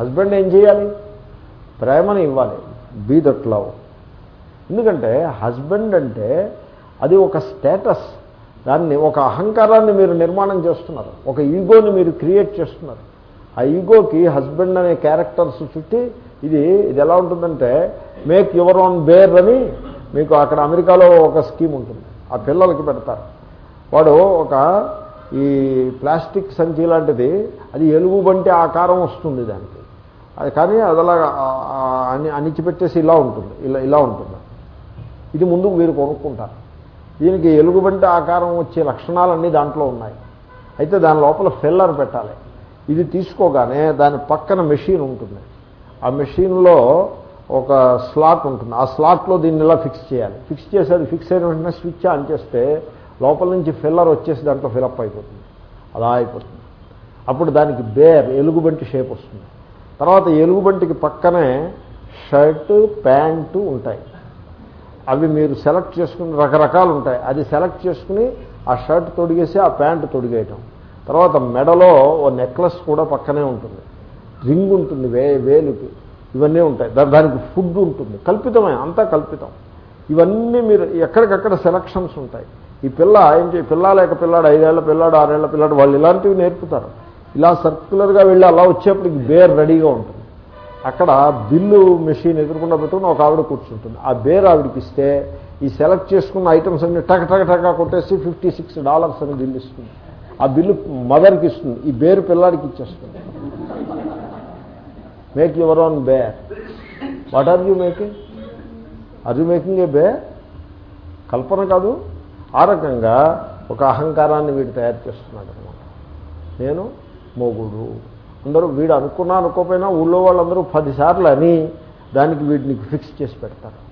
husband ఏం చేయాలి? ప్రేమను ఇవ్వాలి. బీ దట్ లవ్ ఎందుకంటే హస్బెండ్ అంటే అది ఒక స్టేటస్ దాన్ని ఒక అహంకారాన్ని మీరు నిర్మాణం చేస్తున్నారు. ఒక ఈగోని మీరు క్రియేట్ చేస్తున్నారు. ఆ ఈగోకి హస్బెండ్ అనే క్యారెక్టర్స్ చుట్టి ఇది ఇది ఎలా ఉంటుందంటే మేక్ యువర్ ఓన్ బేర్ అని మీకు అక్కడ అమెరికాలో ఒక స్కీమ్ ఉంటుంది. ఆ పిల్లలకి పెడతారు. వాడు ఒక ఈ ప్లాస్టిక్ సంచి లాంటిది అది ఎలుగుబంటి ఆకారం వస్తుంది దానికి. అది కానీ అది అలా అని అణిచిపెట్టేసి ఇలా ఉంటుంది. ఇలా ఇలా ఉంటుంది. ఇది ముందు మీరు కొనుక్కుంటారు. దీనికి ఎలుగుబంటి ఆకారం వచ్చే లక్షణాలన్నీ దాంట్లో ఉన్నాయి. అయితే దాని లోపల ఫిల్లర్ పెట్టాలి. ఇది తీసుకోగానే దాని పక్కన మెషిన్ ఉంటుంది. ఆ మెషిన్లో ఒక స్లాట్ ఉంటుంది. ఆ స్లాట్లో దీన్ని ఇలా ఫిక్స్ చేయాలి? ఫిక్స్ చేసి అది ఫిక్స్ అయిన వెంటనే స్విచ్ ఆన్ చేస్తే లోపల నుంచి ఫిల్లర్ వచ్చేసి దాంట్లో ఫిలప్ అయిపోతుంది. అలా అయిపోతుంది. అప్పుడు దానికి బేర్ ఎలుగుబంటి షేప్ వస్తుంది. తర్వాత ఎలుగుబంటికి పక్కనే షర్టు ప్యాంటు ఉంటాయి. అవి మీరు సెలెక్ట్ చేసుకుని రకరకాలు ఉంటాయి. అది సెలెక్ట్ చేసుకుని ఆ షర్ట్ తొడిగేసి ఆ ప్యాంటు తొడిగేయటం. తర్వాత మెడలో ఓ నెక్లెస్ కూడా పక్కనే ఉంటుంది. రింగ్ ఉంటుంది వే వేలుకి. ఇవన్నీ ఉంటాయి. దా- దానికి ఫుడ్ ఉంటుంది. కల్పితమే అంతా కల్పితం. ఇవన్నీ మీరు ఎక్కడికక్కడ సెలక్షన్స్ ఉంటాయి. ఈ పిల్ల ఏం పిల్ల లేక పిల్లాడు ఐదేళ్ళ పిల్లాడు ఆరేళ్ళ పిల్లాడు వాళ్ళు ఇలాంటివి నేర్పుతారు. ఇలా సర్క్యులర్గా వెళ్ళి అలా వచ్చేప్పటికి బేర్ రెడీగా ఉంటుంది. అక్కడ బిల్లు మెషిన్ ఎదురుకుండా పెట్టుకుని ఒక ఆవిడ కూర్చుంటుంది. ఆ బేర్ ఆవిడకి ఇస్తే ఈ సెలెక్ట్ చేసుకున్న ఐటమ్స్ అన్ని టక టక టక కొట్టేసి ఫిఫ్టీ సిక్స్ డాలర్స్ అని బిల్లు ఇస్తుంది. ఆ బిల్లు మదర్కి ఇస్తుంది. ఈ బేరు పిల్లాడికి ఇచ్చేస్తుంది. Make your own bear what are you making are you making a bear కల్పన కాదు. ఆ రకంగా ఒక అహంకారాన్ని వీడు తయారు చేస్తున్నాడు అనమాట నేను మొగుడు. అందరూ వీడు అనుకున్నా అనుకోకపోయినా ఊళ్ళో వాళ్ళందరూ పదిసార్లు అని దానికి వీటిని ఫిక్స్ చేసి పెడతారు.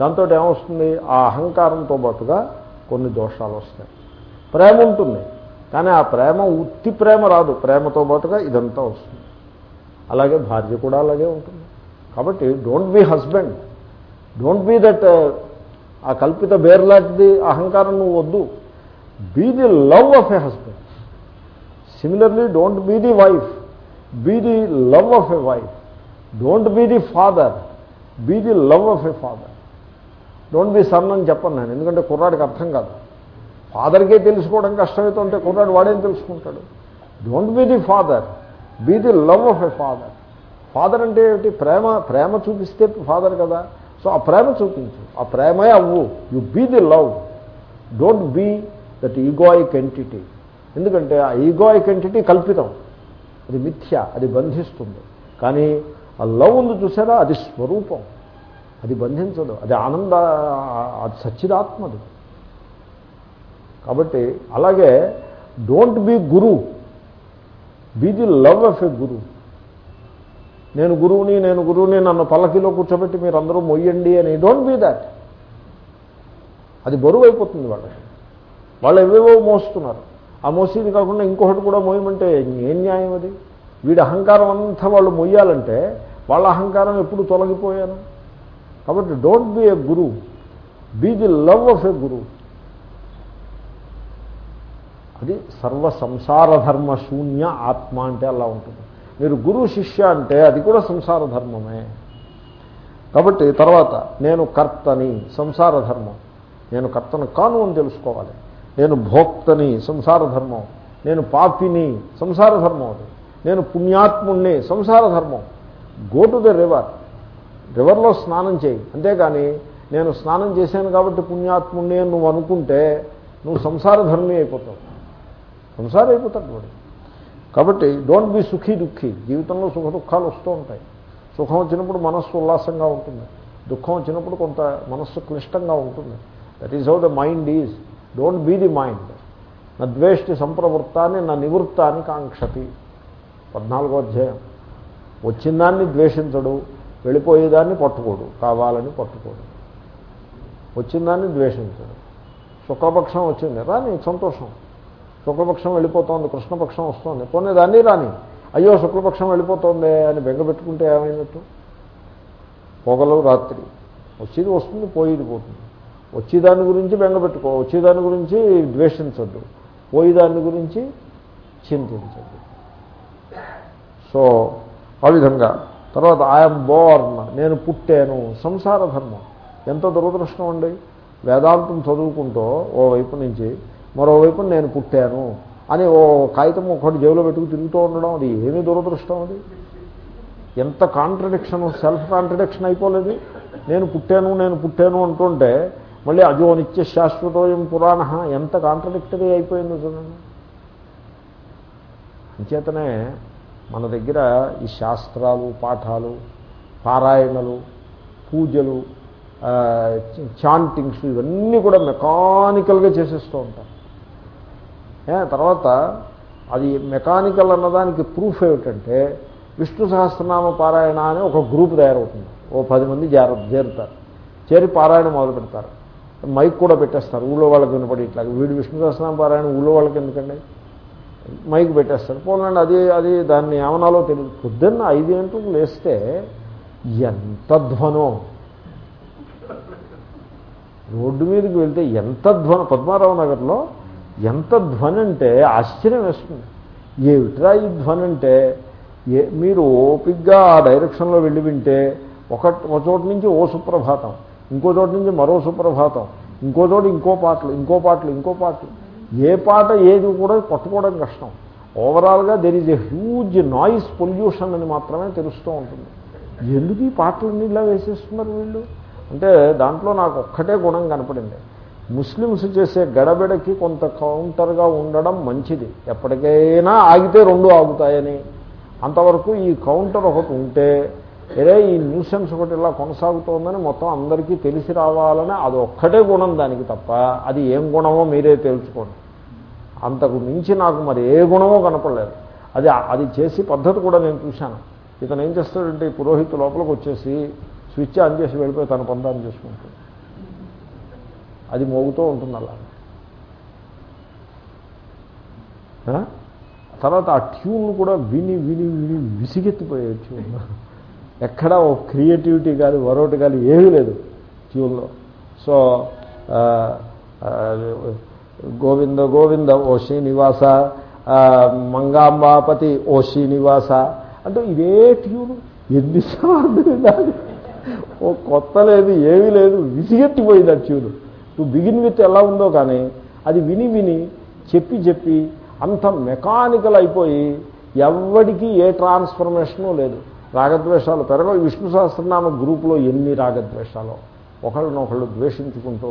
దాంతో ఏమొస్తుంది? ఆ అహంకారంతో పాటుగా కొన్ని దోషాలు వస్తాయి. ప్రేమ ఉంటుంది. కానీ ఆ ప్రేమ ఉత్తి ప్రేమ రాదు. ప్రేమతో పాటుగా ఇదంతా వస్తుంది. అలాగే భార్య కూడా అలాగే ఉంటుంది. కాబట్టి don't be husband don't be that ఆ కల్పిత బేర్లాంటిది అహంకారం నువ్వు వద్దు. Be the love of a husband similarly don't be the wife be the love of a wife don't be the father be the love of a father don't be son అని చెప్పను నేను ఎందుకంటే కుర్రాడికి అర్థం కాదు. ఫాదర్కే తెలుసుకోవడం కష్టమైతే ఉంటే కుర్రాడు వాడేం తెలుసుకుంటాడు? Don't be the father be the love of a father father అంటే ఏమిటి? ప్రేమ ప్రేమ చూపిస్తే ఫాదర్ కదా. సో ఆ ప్రేమ చూపించు. ఆ ప్రేమే అవ్వు. You be the love don't be that egoic entity ఎందుకంటే ఆ ఈగోయిక్ ఎంటిటీ కల్పితం. అది మిథ్య అది బంధిస్తుంది. కానీ ఆ లవ్ ఉంది చూసారా? అది స్వరూపం. అది బంధించదు. అది ఆనంద అది సచ్చిదాత్మది. కాబట్టి అలాగే don't be guru be the love of a గురువు నేను గురువుని నేను గురువుని నన్ను పల్లకిలో కూర్చోబెట్టి మీరు అందరూ మొయ్యండి అని. డోంట్ బీ దాట్ అది బరువు అయిపోతుంది వాళ్ళకి. వాళ్ళు ఎవేవో మోస్తున్నారు. ఆ మోసేది కాకుండా ఇంకొకటి కూడా మోయమంటే ఏం న్యాయం అది? వీడి అహంకారం అంతా వాళ్ళు మొయ్యాలంటే వాళ్ళ అహంకారం ఎప్పుడు తొలగిపోయాను? కాబట్టి don't be a guru be the love of a గురువు అది సర్వ సంసార ధర్మ శూన్య ఆత్మ అంటే అలా ఉంటుంది. మీరు గురు శిష్య అంటే అది కూడా సంసార ధర్మమే కాబట్టి తర్వాత నేను కర్తని సంసార ధర్మం నేను కర్తను కాను అని తెలుసుకోవాలి. నేను భోక్తని సంసార ధర్మం నేను పాపిని సంసార ధర్మం అది. నేను పుణ్యాత్ముణ్ణి సంసార ధర్మం గో టు ద రివర్ రివర్లో స్నానం చేయి. అంతేగాని నేను స్నానం చేశాను కాబట్టి పుణ్యాత్ముణ్ణి అని నువ్వు అనుకుంటే నువ్వు సంసార ధర్మి అయిపోతావు. సంసారం అయిపోతాడు వాడు. కాబట్టి డోంట్ బి సుఖీ దుఃఖీ. జీవితంలో సుఖ దుఃఖాలు వస్తూ ఉంటాయి. సుఖం వచ్చినప్పుడు మనస్సు ఉల్లాసంగా ఉంటుంది. దుఃఖం వచ్చినప్పుడు కొంత మనస్సు క్లిష్టంగా ఉంటుంది. That is how the mind is don't be the mind నా ద్వేష్టి సంప్రవృత్తాన్ని నా నివృత్తాన్ని కాంక్షతి. పద్నాలుగో అధ్యాయం. వచ్చిందాన్ని ద్వేషించడు వెళ్ళిపోయేదాన్ని పట్టుకోడు కావాలని పట్టుకోడు. వచ్చిందాన్ని ద్వేషించడు. శుక్లపక్షం వచ్చింది. రాని సంతోషం. శుక్లపక్షం వెళ్ళిపోతోంది కృష్ణపక్షం వస్తుంది. పోనీ దాన్ని రాని. అయ్యో శుక్లపక్షం వెళ్ళిపోతుంది అని బెంగ పెట్టుకుంటే ఏమైనట్టు పొగలు రాత్రి. వచ్చేది వస్తుంది పోయేది పోతుంది. వచ్చేదాని గురించి బెంగపెట్టుకో వచ్చేదాని గురించి ద్వేషించద్దు. పోయేదాని గురించి చింతించద్దు. సో ఆ విధంగా. తర్వాత ఐఎమ్ బోర్న్ నేను పుట్టాను. సంసార ధర్మం. ఎంతో దురదృష్టం అండి? వేదాంతం చదువుకుంటూ ఓ వైపు నుంచి మరోవైపు నేను పుట్టాను అని ఓ కాగితం ఒకటి జేబులో పెట్టుకు తిరుగుతూ ఉండడం అది ఏమీ దురదృష్టం అది. ఎంత కాంట్రడిక్షన్ సెల్ఫ్ కాంట్రడిక్షన్ అయిపోలేదు. నేను పుట్టాను నేను పుట్టాను అంటుంటే మళ్ళీ అజో నిత్య శాశ్వతోయం పురాణ ఎంత కాంట్రడిక్టరీ అయిపోయిందో చూడండి. అంచేతనే మన దగ్గర ఈ శాస్త్రాలు పాఠాలు పారాయణలు పూజలు చాంటింగ్స్ ఇవన్నీ కూడా మెకానికల్గా చేసేస్తూ ఉంటారు. తర్వాత అది మెకానికల్ అన్నదానికి ప్రూఫ్ ఏమిటంటే విష్ణు సహస్రనామ పారాయణ అని ఒక గ్రూప్ తయారవుతుంది. ఓ పది మంది చేర చేరుతారు. చేరి పారాయణ మొదలు పెడతారు. మైక్ కూడా పెట్టేస్తారు. ఊళ్ళో వాళ్ళకి వినపడి ఇట్లా వీడు విష్ణు సహస్రనామ పారాయణ ఊళ్ళో వాళ్ళకి ఎందుకండి? మైక్ పెట్టేస్తారు. పోలండి అది అది దాన్ని ఏమనాలో తెలియదు పొద్దున్న ఐదు గంటలకు లేస్తే ఎంత ధ్వనో. రోడ్డు మీదకి వెళ్తే ఎంత ధ్వన. పద్మారావు నగర్లో ఎంత ధ్వని అంటే ఆశ్చర్యం వేస్తుంది. ఏమిట్రా ఈ ధ్వని అంటే ఏ మీరు ఓపిగ్గా ఆ డైరెక్షన్లో వెళ్ళి వింటే ఒక ఒక చోట నుంచి ఓ సుప్రభాతం ఇంకో చోట నుంచి మరో సుప్రభాతం ఇంకో చోట ఇంకో పాటలు ఇంకో పాటలు ఇంకో పాటలు. ఏ పాట ఏది కూడా పట్టుకోవడం కష్టం. ఓవరాల్గా there is a huge noise pollution అని మాత్రమే తెలుస్తూ ఉంటుంది. ఎందుకు ఈ పాటలన్నీ ఇలా వేసేస్తున్నారు వీళ్ళు? అంటే దాంట్లో నాకు ఒక్కటే గుణం కనపడింది. ముస్లిమ్స్ చేసే గడబిడకి కొంత కౌంటర్గా ఉండడం మంచిది. ఎప్పటికైనా ఆగితే రెండు ఆగుతాయని. అంతవరకు ఈ కౌంటర్ ఒకటి ఉంటే ఏదే ఈ న్యూసెన్స్ ఒకటి ఇలా కొనసాగుతోందని మొత్తం అందరికీ తెలిసి రావాలని అది ఒక్కటే గుణం దానికి తప్ప అది ఏం గుణమో మీరే తెలుసుకోండి. అంతకు మించి నాకు మరి ఏ గుణమో కనపడలేదు. అది అది చేసి పద్ధతి కూడా నేను చూశాను. ఇతను ఏం చేస్తాడంటే ఈ పురోహితు లోపలికి వచ్చేసి స్విచ్ ఆన్ చేసి వెళ్ళిపోయి తన పందాన్ని చేసుకుంటాడు. అది మోగుతూ ఉంటుంది అలా తర్వాత ఆ ట్యూన్ కూడా విని విని విని విసిగెత్తిపోయే ట్యూన్. ఎక్కడా ఓ క్రియేటివిటీ కానీ వరోటి కానీ ఏమీ లేదు ట్యూన్లో. సో గోవింద గోవింద ఓ శ్రీనివాస మంగాంబాపతి ఓ శ్రీనివాస. అంటే ఇదే ట్యూన్ ఎన్నిసార్లు వినాలి ఓ కొత్త లేదు ఏమీ లేదు విసిగెత్తిపోయింది ఆ ట్యూన్. టు బిగిన్ విత్ ఎలా ఉందో కానీ అది విని విని చెప్పి చెప్పి అంత మెకానికల్ అయిపోయి ఎవడికి ఏ ట్రాన్స్ఫర్మేషను లేదు. రాగద్వేషాలు పెరగవు. విష్ణు సహస్రనామ గ్రూపులో ఎన్ని రాగద్వేషాలు ఒకళ్ళనొకళ్ళు ద్వేషించుకుంటూ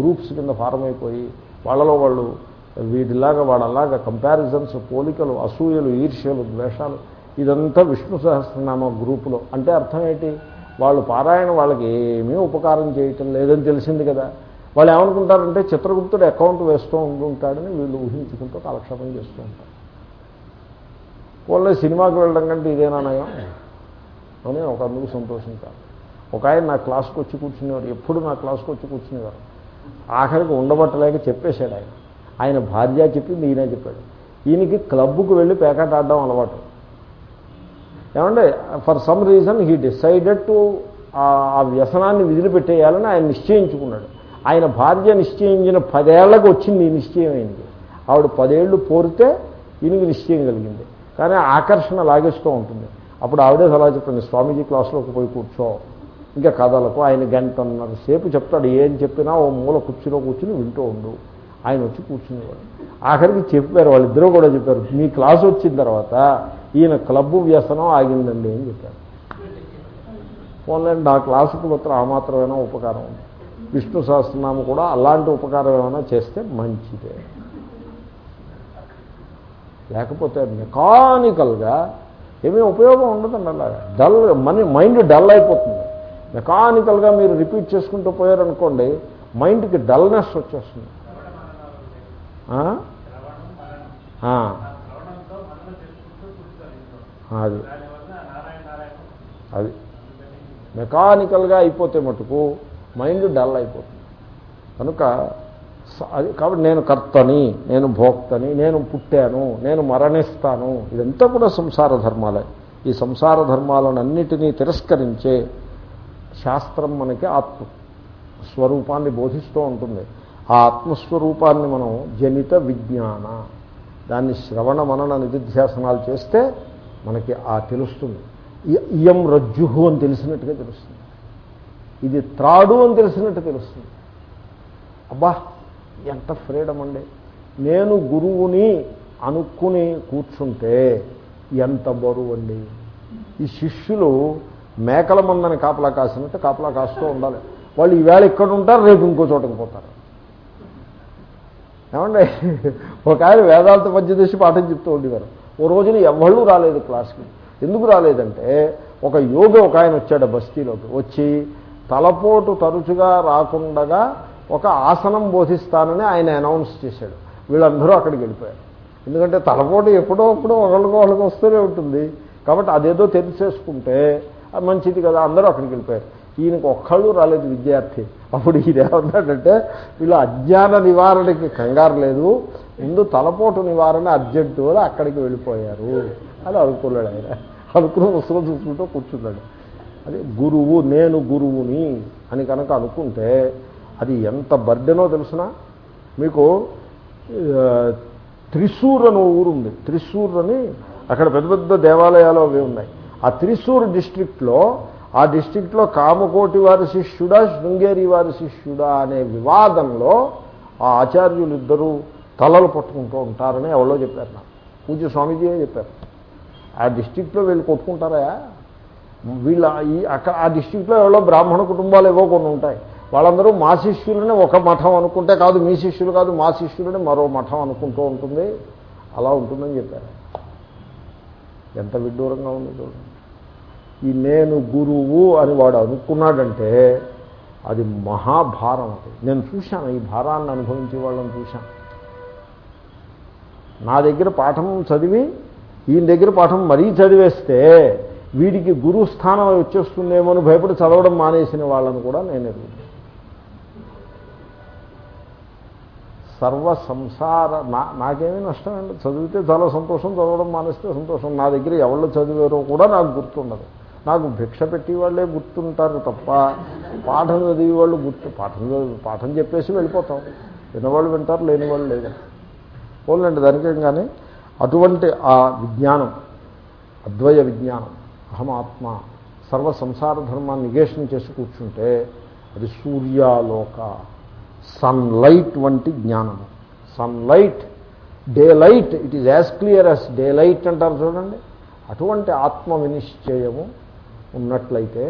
గ్రూప్స్ కింద ఫారం అయిపోయి వాళ్ళలో వాళ్ళు వీటిలాగా వాళ్ళలాగా కంపారిజన్స్ పోలికలు అసూయలు ఈర్ష్యలు ద్వేషాలు ఇదంతా విష్ణు సహస్రనామ గ్రూపులో. అంటే అర్థం ఏంటి? వాళ్ళు పారాయణ వాళ్ళకి ఏమీ ఉపకారం చేయటం లేదని తెలిసింది కదా. వాళ్ళు ఏమనుకుంటారంటే చిత్రగుప్తుడు అకౌంట్ వేస్తూ ఉంటుంటాడని వీళ్ళు ఊహించుకుంటూ కాలక్షేపం చేస్తూ ఉంటారు. వాళ్ళే సినిమాకి వెళ్ళడం కంటే ఇదేనా నయం? అని ఒక అందుకు సంతోషించాలి ఒక ఆయన నా క్లాస్కి వచ్చి కూర్చునేవారు. ఎప్పుడు నా క్లాస్కి వచ్చి కూర్చునేవారు? ఆఖరికి ఉండబట్టలేక చెప్పేశాడు ఆయన. ఆయన భార్య చెప్పి ఈయన చెప్పాడు. ఈయనకి క్లబ్కు వెళ్ళి పేకాట ఆడడం అలవాటు. ఏమంటే for some reason he decided to ఆ వ్యసనాన్ని విదిలిపెట్టేయాలని ఆయన నిశ్చయించుకున్నాడు. ఆయన భార్య నిశ్చయించిన పదేళ్ళకు వచ్చింది ఈ నిశ్చయం అయింది ఆవిడ పదేళ్ళు పోరితే ఈయనకి నిశ్చయం కలిగింది. కానీ ఆకర్షణ లాగేస్తూ ఉంటుంది. అప్పుడు ఆవిడే సలహా చెప్పింది స్వామీజీ క్లాస్లోకి పోయి కూర్చో. ఇంకా కథలకు ఆయన గంటన్నర సేపు చెప్తాడు ఏం చెప్పినా ఓ మూల కుర్చీలో కూర్చుని వింటూ ఉండు. ఆయన వచ్చి కూర్చునేవాడు. ఆఖరికి చెప్పారు వాళ్ళిద్దరూ కూడా చెప్పారు మీ క్లాస్ వచ్చిన తర్వాత ఈయన క్లబ్బు వ్యసనం ఆగిందండి అని చెప్పారు. పోన్లేండి నా క్లాసుకు మాత్రం ఆ మాత్రమైనా ఉపకారం ఉంది? విష్ణు సహస్రనామం కూడా అలాంటి ఉపకారం ఏమైనా చేస్తే మంచిదే. లేకపోతే మెకానికల్గా ఏమీ ఉపయోగం ఉండదండి అలాగా. డల్ మనీ మైండ్ డల్ అయిపోతుంది. మెకానికల్గా మీరు రిపీట్ చేసుకుంటూ పోయారనుకోండి మైండ్కి డల్నెస్ వచ్చేస్తుంది. అది. అది. మెకానికల్గా అయిపోతే మటుకు మైండ్ డల్ అయిపోతుంది. కనుక అది కాబట్టి నేను కర్తని నేను భోక్తని నేను పుట్టాను నేను మరణిస్తాను. ఇదంతా కూడా సంసార ధర్మాలే. ఈ సంసార ధర్మాలన్నిటినీ తిరస్కరించే శాస్త్రం మనకి ఆత్మ. స్వరూపాన్ని బోధిస్తూ ఉంటుంది. ఆ ఆత్మస్వరూపాన్ని మనం జనిత విజ్ఞాన దాన్ని శ్రవణ మనన నిధిధ్యాసనాలు చేస్తే మనకి ఆ తెలుస్తుంది. ఇయం రజ్జుహు అని తెలిసినట్టుగా తెలుస్తుంది. ఇది త్రాడు అని తెలిసినట్టు తెలుస్తుంది. అబ్బా ఎంత ఫ్రీడమ్ అండి. నేను గురువుని అనుకుని కూర్చుంటే ఎంత బరువు అండి. ఈ శిష్యులు మేకల మందని కాపలా కాసినట్టు కాపలా కాస్తూ ఉండాలి. వాళ్ళు ఈవేళ ఇక్కడ ఉంటారు రేపు ఇంకో చోటకి పోతారు. ఏమండి? ఒక ఆయన వేదాంత పంచదశి పాఠం చెప్తూ ఉండేవారు. ఓ రోజున ఎవళ్ళు రాలేదు క్లాస్కి. ఎందుకు రాలేదంటే ఒక యోగి ఒక ఆయన వచ్చాడు బస్తీలోకి. వచ్చి తలపోటు తరచుగా రాకుండగా ఒక ఆసనం బోధిస్తానని ఆయన అనౌన్స్ చేశాడు. వీళ్ళందరూ అక్కడికి వెళ్ళిపోయారు. ఎందుకంటే తలపోటు ఎప్పుడో అప్పుడు ఒకళ్ళకి వాళ్ళకి వస్తూనే ఉంటుంది. కాబట్టి అదేదో తెలిసేసుకుంటే అది మంచిది కదా అందరూ అక్కడికి వెళ్ళిపోయారు. ఈయనకు ఒక్కళ్ళు రాలేదు విద్యార్థి. అప్పుడు ఈయన వీళ్ళు అజ్ఞాన నివారణకి కంగారు లేదు. ముందు తలపోటు నివారణ అర్జెంటు అక్కడికి వెళ్ళిపోయారు అని అనుకున్నాడు ఆయన. అనుకుని పుస్తకం చూసుకుంటూ కూర్చున్నాడు. అది గురువు నేను గురువుని అని కనుక అనుకుంటే అది ఎంత బర్డెనో తెలిసిన? మీకు త్రిశూర్ అని ఊరుంది త్రిశూర్ అని అక్కడ పెద్ద పెద్ద దేవాలయాలు అవి ఉన్నాయి. ఆ త్రిశూర్ డిస్ట్రిక్ట్లో ఆ డిస్టిక్ట్లో కామకోటి వారి శిష్యుడా శృంగేరి వారి శిష్యుడా అనే వివాదంలో ఆ ఆచార్యులు ఇద్దరూ తలలు పట్టుకుంటూ ఉంటారని ఎవరో చెప్పారు నాకు. పూజ స్వామీజీయే చెప్పారు. ఆ డిస్టిక్లో వీళ్ళు కొట్టుకుంటారా? వీళ్ళ ఈ అక్కడ ఆ డిస్ట్రిక్ట్లో ఎవరో బ్రాహ్మణ కుటుంబాలు ఏవో కొన్ని ఉంటాయి. వాళ్ళందరూ మా శిష్యులని ఒక మఠం అనుకుంటే కాదు మీ శిష్యులు కాదు మా శిష్యులని మరో మఠం అనుకుంటూ ఉంటుంది. అలా ఉంటుందని చెప్పారు. ఎంత విడ్డూరంగా ఉంది చూడండి. ఈ నేను గురువు అని వాడు అనుకున్నాడంటే అది మహాభారం అది. నేను చూశాను ఈ భారాన్ని అనుభవించే వాళ్ళని చూశాను. నా దగ్గర పాఠం చదివి ఈయన దగ్గర పాఠం మరీ చదివేస్తే వీడికి గురువు స్థానం వచ్చేస్తుందేమో అని భయపడి చదవడం మానేసిన వాళ్ళని కూడా నేను ఎదుగుతాను సర్వ సంసార నా నాకేమీ నష్టం అండి చదివితే చాలా సంతోషం చదవడం మానేస్తే సంతోషం. నా దగ్గర ఎవళ్ళు చదివారో కూడా నాకు గుర్తుండదు. నాకు భిక్ష పెట్టి వాళ్ళే గుర్తుంటారు తప్ప పాఠం చదివి వాళ్ళు గుర్తు పాఠం పాఠం చెప్పేసి వెళ్ళిపోతాం. వినవాళ్ళు వింటారు లేని వాళ్ళు లేదు పోలండి దానికేం కానీ అటువంటి ఆ విజ్ఞానం అద్వయ విజ్ఞానం అహమాత్మ సర్వ సంసార ధర్మాన్ని నిగేషన్ చేసి కూర్చుంటే అది సూర్యాలోక. సన్లైట్ వంటి జ్ఞానము. Sunlight daylight it is as clear as daylight అంటారు చూడండి. అటువంటి ఆత్మ వినిశ్చయము ఉన్నట్లయితే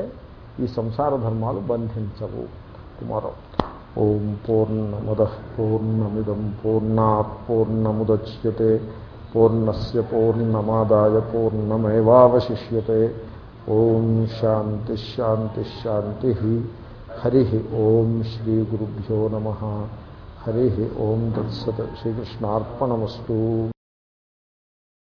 ఈ సంసార ధర్మాలు బంధించవు. కుమారం ఓం పూర్ణముద పూర్ణమిదం పూర్ణా పూర్ణముద్యతే. పూర్ణస్ పూర్ణమాదాయ పూర్ణమేవాశిష్యతే ఓం శాంతి హరి ఓం శ్రీ గురుభ్యో నమ హరి ఓం దత్సత్ శ్రీకృష్ణార్పణమస్తూ